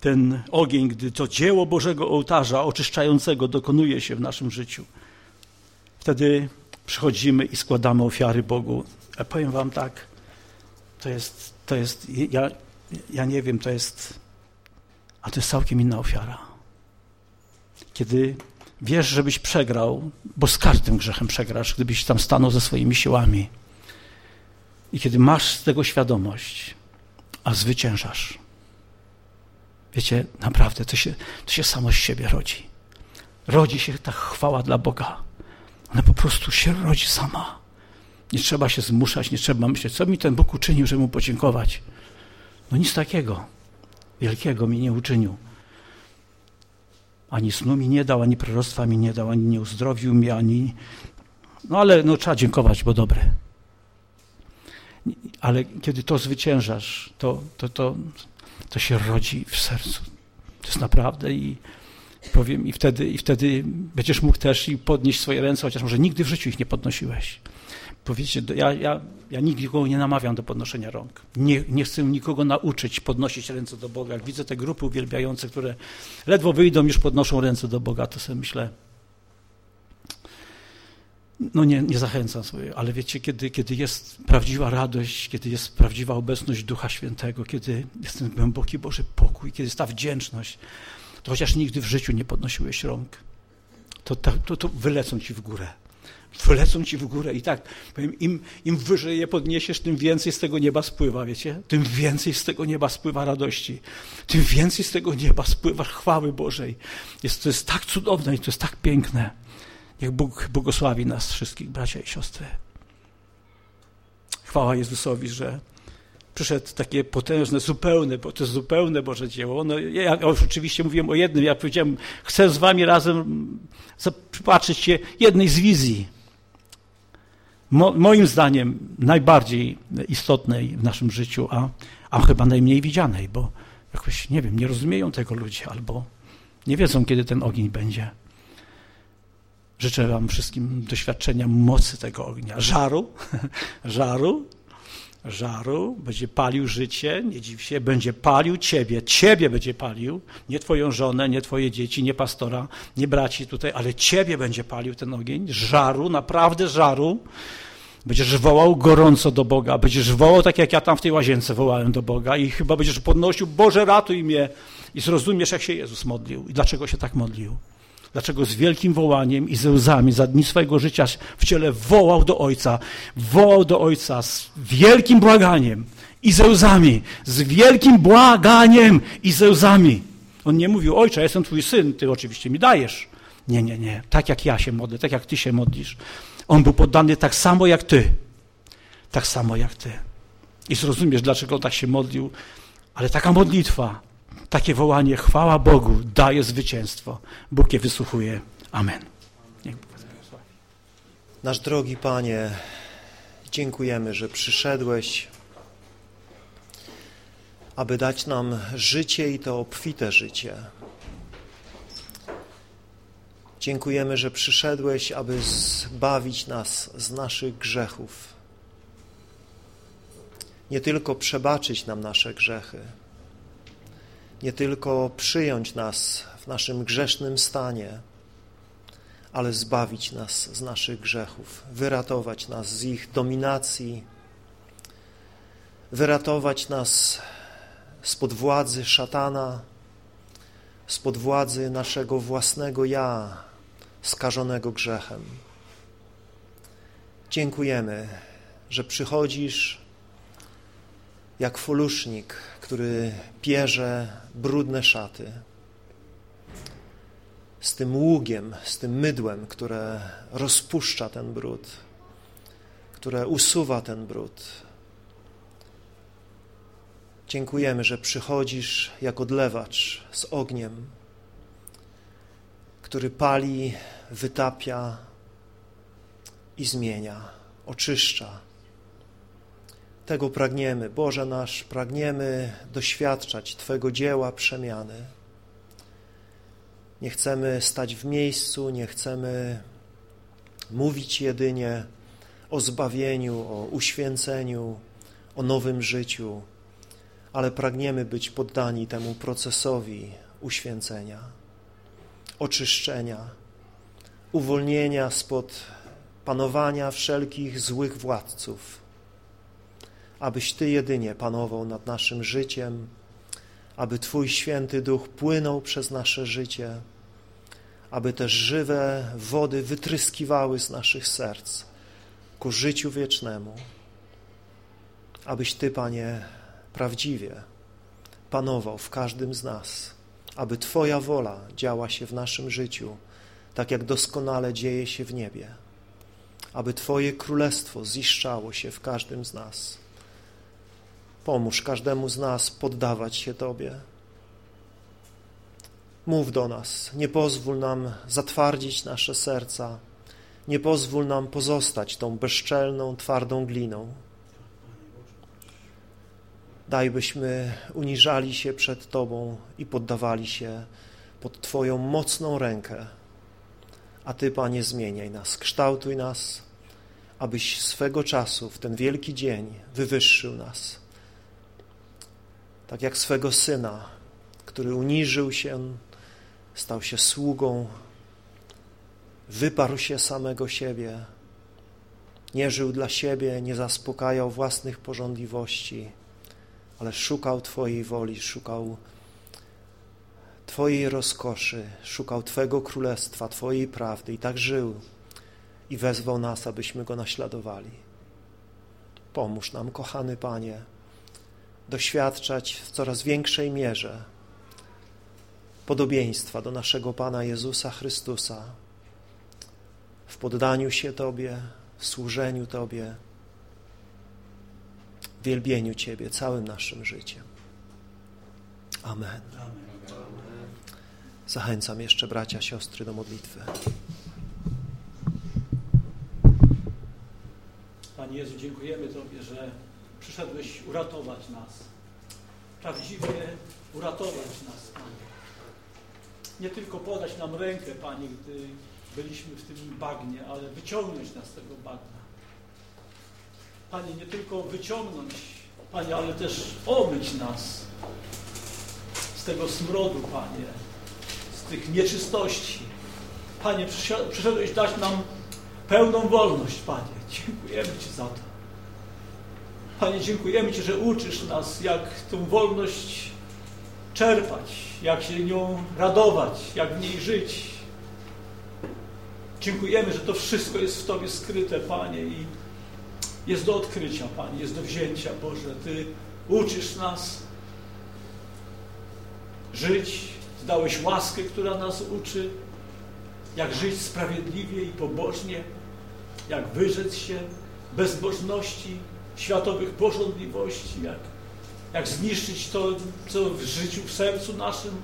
ten ogień, gdy to dzieło Bożego ołtarza oczyszczającego dokonuje się w naszym życiu, wtedy przychodzimy i składamy ofiary Bogu. Ja powiem wam tak, to jest, to jest ja, ja nie wiem, to jest, a to jest całkiem inna ofiara. Kiedy wiesz, żebyś przegrał, bo z każdym grzechem przegrasz, gdybyś tam stanął ze swoimi siłami. I kiedy masz z tego świadomość, a zwyciężasz, Wiecie, naprawdę to się, to się samo z siebie rodzi. Rodzi się ta chwała dla Boga. Ona po prostu się rodzi sama. Nie trzeba się zmuszać, nie trzeba myśleć, co mi ten Bóg uczynił, żeby mu podziękować. No nic takiego. Wielkiego mi nie uczynił. Ani snu mi nie dał, ani proroctwa mi nie dał, ani nie uzdrowił mnie, ani... No ale no, trzeba dziękować, bo dobry. Ale kiedy to zwyciężasz, to, to, to, to się rodzi w sercu. To jest naprawdę i powiem, i wtedy, i wtedy będziesz mógł też i podnieść swoje ręce, chociaż może nigdy w życiu ich nie podnosiłeś. Powiedzcie, ja, ja, ja nikogo nie namawiam do podnoszenia rąk. Nie, nie chcę nikogo nauczyć podnosić ręce do Boga. Jak widzę te grupy uwielbiające, które ledwo wyjdą, już podnoszą ręce do Boga, to sobie myślę, no nie, nie zachęcam sobie, ale wiecie, kiedy, kiedy jest prawdziwa radość, kiedy jest prawdziwa obecność Ducha Świętego, kiedy jest ten głęboki Boży pokój, kiedy jest ta wdzięczność, to chociaż nigdy w życiu nie podnosiłeś rąk, to, to, to wylecą ci w górę. Wylecą ci w górę i tak, powiem, im, im wyżej je podniesiesz, tym więcej z tego nieba spływa, wiecie? Tym więcej z tego nieba spływa radości. Tym więcej z tego nieba spływa chwały Bożej. Jest, to jest tak cudowne i to jest tak piękne. Niech Bóg błogosławi nas wszystkich, bracia i siostry. Chwała Jezusowi, że przyszedł takie potężne, zupełne, bo to jest zupełne Boże dzieło. No, ja już oczywiście mówiłem o jednym, ja powiedziałem, chcę z wami razem przypatrzyć się jednej z wizji. Mo, moim zdaniem najbardziej istotnej w naszym życiu, a, a chyba najmniej widzianej, bo jakoś, nie wiem, nie rozumieją tego ludzie albo nie wiedzą, kiedy ten ogień będzie. Życzę Wam wszystkim doświadczenia mocy tego ognia, żaru, żaru, żaru, będzie palił życie, nie dziw się, będzie palił Ciebie, Ciebie będzie palił, nie Twoją żonę, nie Twoje dzieci, nie pastora, nie braci tutaj, ale Ciebie będzie palił ten ogień, żaru, naprawdę żaru, Będziesz wołał gorąco do Boga, będziesz wołał tak jak ja tam w tej łazience wołałem do Boga i chyba będziesz podnosił, Boże ratuj mnie. I zrozumiesz jak się Jezus modlił i dlaczego się tak modlił. Dlaczego z wielkim wołaniem i ze łzami za dni swojego życia w ciele wołał do Ojca, wołał do Ojca z wielkim błaganiem i ze łzami, z wielkim błaganiem i ze łzami. On nie mówił, Ojcze, jestem Twój syn, Ty oczywiście mi dajesz. Nie, nie, nie. Tak jak ja się modlę, tak jak Ty się modlisz. On był poddany tak samo jak Ty. Tak samo jak Ty. I zrozumiesz, dlaczego tak się modlił. Ale taka modlitwa, takie wołanie, chwała Bogu, daje zwycięstwo. Bóg je wysłuchuje. Amen. Nasz drogi Panie, dziękujemy, że przyszedłeś, aby dać nam życie i to obfite życie. Dziękujemy, że przyszedłeś, aby zbawić nas z naszych grzechów. Nie tylko przebaczyć nam nasze grzechy, nie tylko przyjąć nas w naszym grzesznym stanie, ale zbawić nas z naszych grzechów, wyratować nas z ich dominacji, wyratować nas spod władzy szatana, spod władzy naszego własnego ja, skażonego grzechem. Dziękujemy, że przychodzisz jak folusznik, który pierze brudne szaty, z tym ługiem, z tym mydłem, które rozpuszcza ten brud, które usuwa ten brud. Dziękujemy, że przychodzisz jak odlewacz z ogniem, który pali, wytapia i zmienia, oczyszcza. Tego pragniemy, Boże nasz, pragniemy doświadczać Twojego dzieła przemiany. Nie chcemy stać w miejscu, nie chcemy mówić jedynie o zbawieniu, o uświęceniu, o nowym życiu, ale pragniemy być poddani temu procesowi uświęcenia, oczyszczenia, uwolnienia spod panowania wszelkich złych władców, abyś Ty jedynie panował nad naszym życiem, aby Twój święty duch płynął przez nasze życie, aby te żywe wody wytryskiwały z naszych serc ku życiu wiecznemu, abyś Ty, Panie, prawdziwie panował w każdym z nas, aby Twoja wola działa się w naszym życiu, tak jak doskonale dzieje się w niebie, aby Twoje królestwo ziszczało się w każdym z nas. Pomóż każdemu z nas poddawać się Tobie. Mów do nas, nie pozwól nam zatwardzić nasze serca, nie pozwól nam pozostać tą bezczelną, twardą gliną. Daj, byśmy uniżali się przed Tobą i poddawali się pod Twoją mocną rękę. A Ty, Panie, zmieniaj nas, kształtuj nas, abyś swego czasu w ten wielki dzień wywyższył nas. Tak jak swego Syna, który uniżył się, stał się sługą, wyparł się samego siebie, nie żył dla siebie, nie zaspokajał własnych porządliwości, ale szukał Twojej woli, szukał Twojej rozkoszy, szukał Twojego królestwa, Twojej prawdy i tak żył i wezwał nas, abyśmy Go naśladowali. Pomóż nam, kochany Panie, doświadczać w coraz większej mierze podobieństwa do naszego Pana Jezusa Chrystusa w poddaniu się Tobie, w służeniu Tobie, wielbieniu Ciebie całym naszym życiem. Amen. Zachęcam jeszcze bracia, siostry do modlitwy. Panie Jezu, dziękujemy Tobie, że przyszedłeś uratować nas. Prawdziwie uratować nas, Panie. Nie tylko podać nam rękę, Panie, gdy byliśmy w tym bagnie, ale wyciągnąć nas z tego bagna. Panie, nie tylko wyciągnąć, Panie, ale też omyć nas z tego smrodu, Panie, z tych nieczystości. Panie, przyszedłeś dać nam pełną wolność, Panie. Dziękujemy Ci za to. Panie, dziękujemy Ci, że uczysz nas, jak tę wolność czerpać, jak się nią radować, jak w niej żyć. Dziękujemy, że to wszystko jest w Tobie skryte, Panie, i jest do odkrycia, Panie, jest do wzięcia, Boże. Ty uczysz nas żyć, dałeś łaskę, która nas uczy, jak żyć sprawiedliwie i pobożnie, jak wyrzec się bezbożności, światowych porządliwości, jak, jak zniszczyć to, co w życiu, w sercu naszym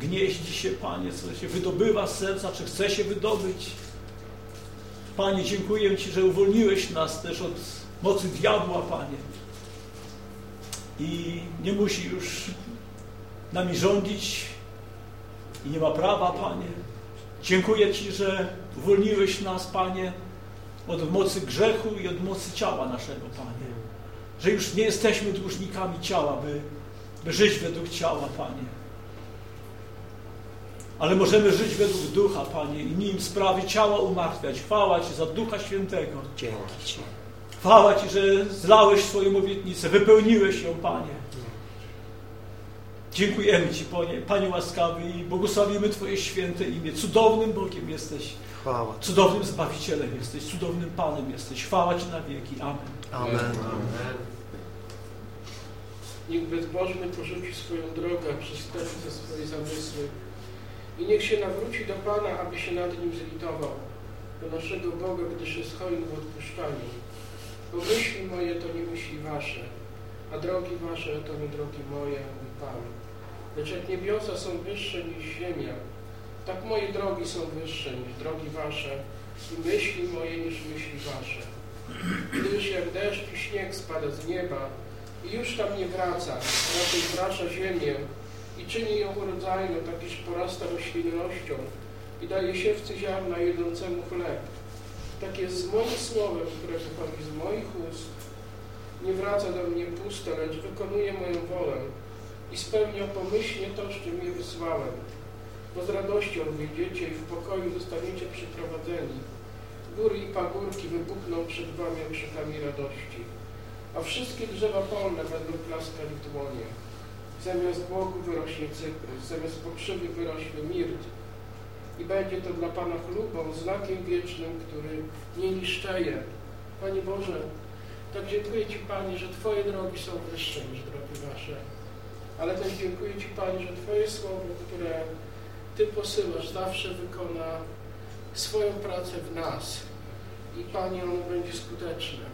gnieździ się, Panie, co się wydobywa z serca, czy chce się wydobyć. Panie, dziękuję Ci, że uwolniłeś nas też od mocy diabła, Panie. I nie musi już nami rządzić i nie ma prawa, Panie. Dziękuję Ci, że uwolniłeś nas, Panie, od mocy grzechu i od mocy ciała naszego, Panie. Że już nie jesteśmy dłużnikami ciała, by, by żyć według ciała, Panie. Ale możemy żyć według ducha, Panie, i nim sprawy ciała umartwiać. Chwała Ci za Ducha Świętego. Dzięki Ci. Chwała Ci, że zlałeś swoją obietnicę, wypełniłeś ją, Panie. Dziękujemy Ci, Panie, Panie łaskawy i błogosławimy Twoje święte imię. Cudownym Bogiem jesteś. Chwała. Cudownym Zbawicielem jesteś, cudownym Panem jesteś. Chwała Ci na wieki. Amen. Amen. Amen. Niech bezbożny porzuci swoją drogę, przystąpi ze swoje zamysły i niech się nawróci do Pana, aby się nad nim zlitował, do naszego Boga, gdyż jest hojny w odpuszczaniu. Bo myśli moje to nie myśli wasze, a drogi wasze to nie drogi moje, mówi Pan. Lecz jak niebiosa są wyższe niż ziemia, tak moje drogi są wyższe niż drogi wasze i myśli moje niż myśli wasze. Gdyż jak deszcz i śnieg spada z nieba i już tam nie wraca, raczej wrasza ziemię i czyni ją urodzajną, tak iż porasta roślinnością i daje siewcy ziarna jedzącemu chleb. Tak jest z moim słowem, które wychodzi z moich ust. Nie wraca do mnie puste, lecz wykonuje moją wolę i spełnia pomyślnie to, czym je wysłałem. Bo z radością wyjdziecie i w pokoju zostaniecie przyprowadzeni. Góry i pagórki wybuchną przed wami okrzykami radości, a wszystkie drzewa polne będą klaskać w dłonie. Zamiast błogu wyrośnie cyprys, zamiast pokrzywy wyrośnie mirt. I będzie to dla Pana chlubą, znakiem wiecznym, który nie niszczeje. Panie Boże, tak dziękuję Ci, Panie, że Twoje drogi są wyższe niż drogi Wasze. Ale też dziękuję Ci, Panie, że Twoje słowo, które Ty posyłasz, zawsze wykona swoją pracę w nas. I Panie, ono będzie skuteczne.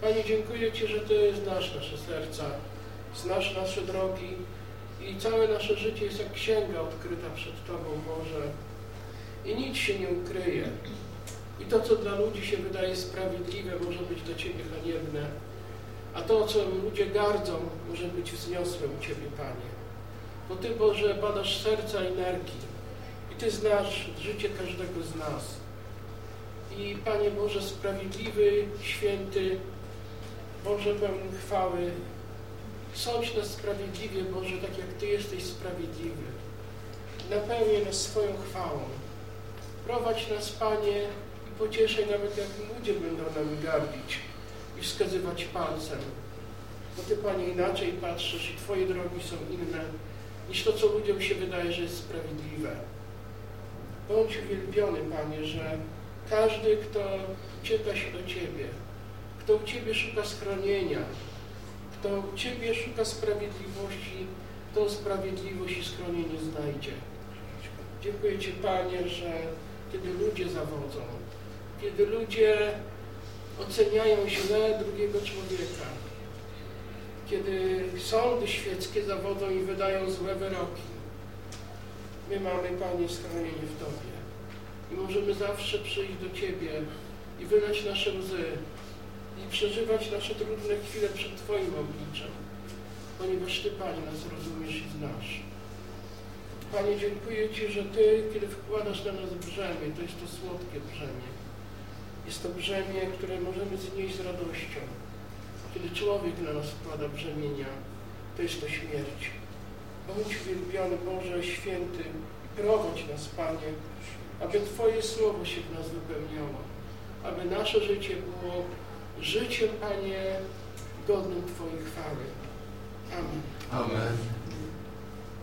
Panie, dziękuję Ci, że Ty znasz nasze serca, znasz nasze drogi i całe nasze życie jest jak księga odkryta przed Tobą, Boże. I nic się nie ukryje. I to, co dla ludzi się wydaje sprawiedliwe, może być dla Ciebie haniebne. A to, co ludzie gardzą, może być wzniosłe u Ciebie, Panie. Bo Ty, Boże, badasz serca i energii. I Ty znasz życie każdego z nas. I Panie Boże, sprawiedliwy, święty, Boże pełny chwały, sądź nas sprawiedliwie, Boże, tak jak Ty jesteś sprawiedliwy. Napełnij nas swoją chwałą. Prowadź nas, Panie, i pocieszaj nawet jak ludzie będą nami gardzić i wskazywać palcem. Bo Ty, Panie, inaczej patrzysz i Twoje drogi są inne niż to, co ludziom się wydaje, że jest sprawiedliwe. Bądź uwielbiony, Panie, że każdy, kto ucieka się do Ciebie, kto u Ciebie szuka schronienia, kto u Ciebie szuka sprawiedliwości, tą sprawiedliwość i schronienie znajdzie. Dziękuję Ci, Panie, że kiedy ludzie zawodzą, kiedy ludzie oceniają źle drugiego człowieka, kiedy sądy świeckie zawodzą i wydają złe wyroki, my mamy, Panie, schronienie w Tobie. I możemy zawsze przyjść do Ciebie i wylać nasze łzy i przeżywać nasze trudne chwile przed Twoim obliczem, ponieważ Ty, Panie, nas rozumiesz i znasz. Panie, dziękuję Ci, że Ty, kiedy wkładasz na nas brzemię, to jest to słodkie brzemię. Jest to brzemię, które możemy znieść z radością. Kiedy człowiek na nas wkłada brzemienia, to jest to śmierć. Bądź uwielbiony Boże Święty i prowadź nas, Panie, aby Twoje Słowo się w nas wypełniało. aby nasze życie było życiem, Panie, godnym Twojej chwały. Amen. Amen.